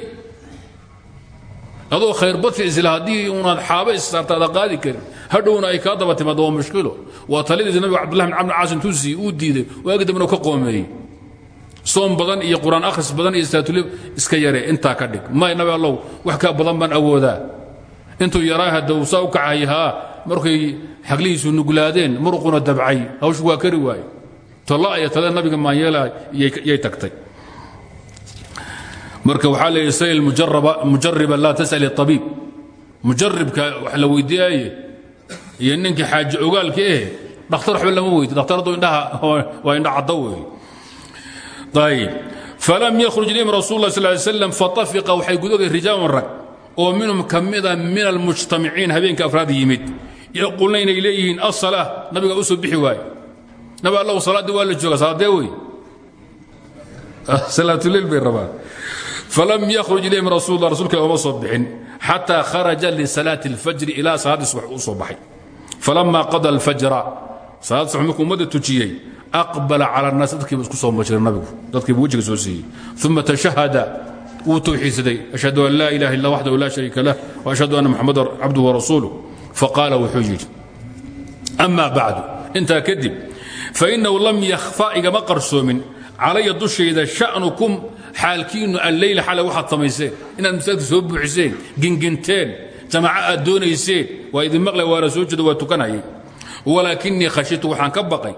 Adoo khayrbadfi isla haddii unaad xaaba issaarta qaadi karin hadhowna ay kaa daba timaado waa mushkilo. Waa taladiisa nabiga cabdullah bin camr caasin tusi uu diiday waagi dambena ka qoomeeyey. Soom badan iyo qur'aan akhris badan iyo istaatulib iska yare intaa ka dhig. May nabi allow wax kaa badan baan awoodaa. Intuu yaraa hadowsaa u kacay haa markay xaglihiisu nuglaadeen muruquna dabcay hawshu waa kari waaye tolla iyo tale nabiga maanyeela yay tagtay. Marka waxaa yidhi sayl mujariba laa tas'al abiib mujaribka wax la weydiiyaaye iyo ninkii xaaji ogaalka eh dhakhtar waxba lama weydi dhakhtaradu indhaha waa indha caddo weeye ayib falam yakhruj ilayhim rasul lah sal slam fatafiqa waxay gudogay rijaalun rag oo minhum ka mida min almujtamiciin habeenka afraad yimid. Yaquulna inay leeyihiin asalaa nabiga u soo bixi waaye nabi allahu salaaddii waa la jooga salaadee wey? Salaatuleyl bay rabaan. Falam yakhruj ilayhim rasul la rasulka ooma soo bixin kharaja lisalaati اlfajri ilaa salaaddii subax u soo baxay falama qada alfajra salaad sax markuu ummadda tujiyey aqbala cala annaas dadkiibu isku soo majiray nabigu dadkiibu wejiga soo siiyey. Uma tashahada wuu tawxiidsaday ashhadu an laa ilaha illa waxdahu laa shariika lah waashhadu anna muxamadan cabduhu warasuuluh faqaala wuxuu yidhi ama bacdu. Intaa kadib fainahu lam yakhfa igama qarsoomin calaya dushayda sha'nukum xaalkiinnu alleyla xalay waxaad samayseen inaad masaajidka soo buuxiseen ginginteen jamaaco aad doonayseen idin maqlay waana soo jeedo waa tukanayay khashitu waxaan ka baqay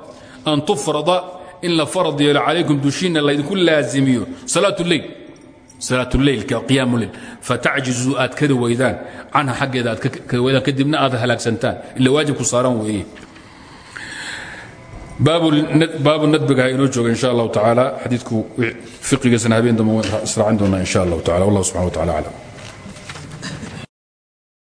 an tufrada in la farad yeelo calaykum dushiinna laydinku laazimiyo. Salaatuleyl salaatuleylka qiyaamuleil fatacjizuu aad kari waydaan canha xaggeeda aad kari waydaan kadibna aad halaagsantaan. Ila waajib ku saaran weeye. Baabu nadbigaha inoo jooga in sha allahu tacaala xadiidku fiqigiisana habeen dambe israacin doonaa in sha allahu tacala wallah subxana wa tacala aclam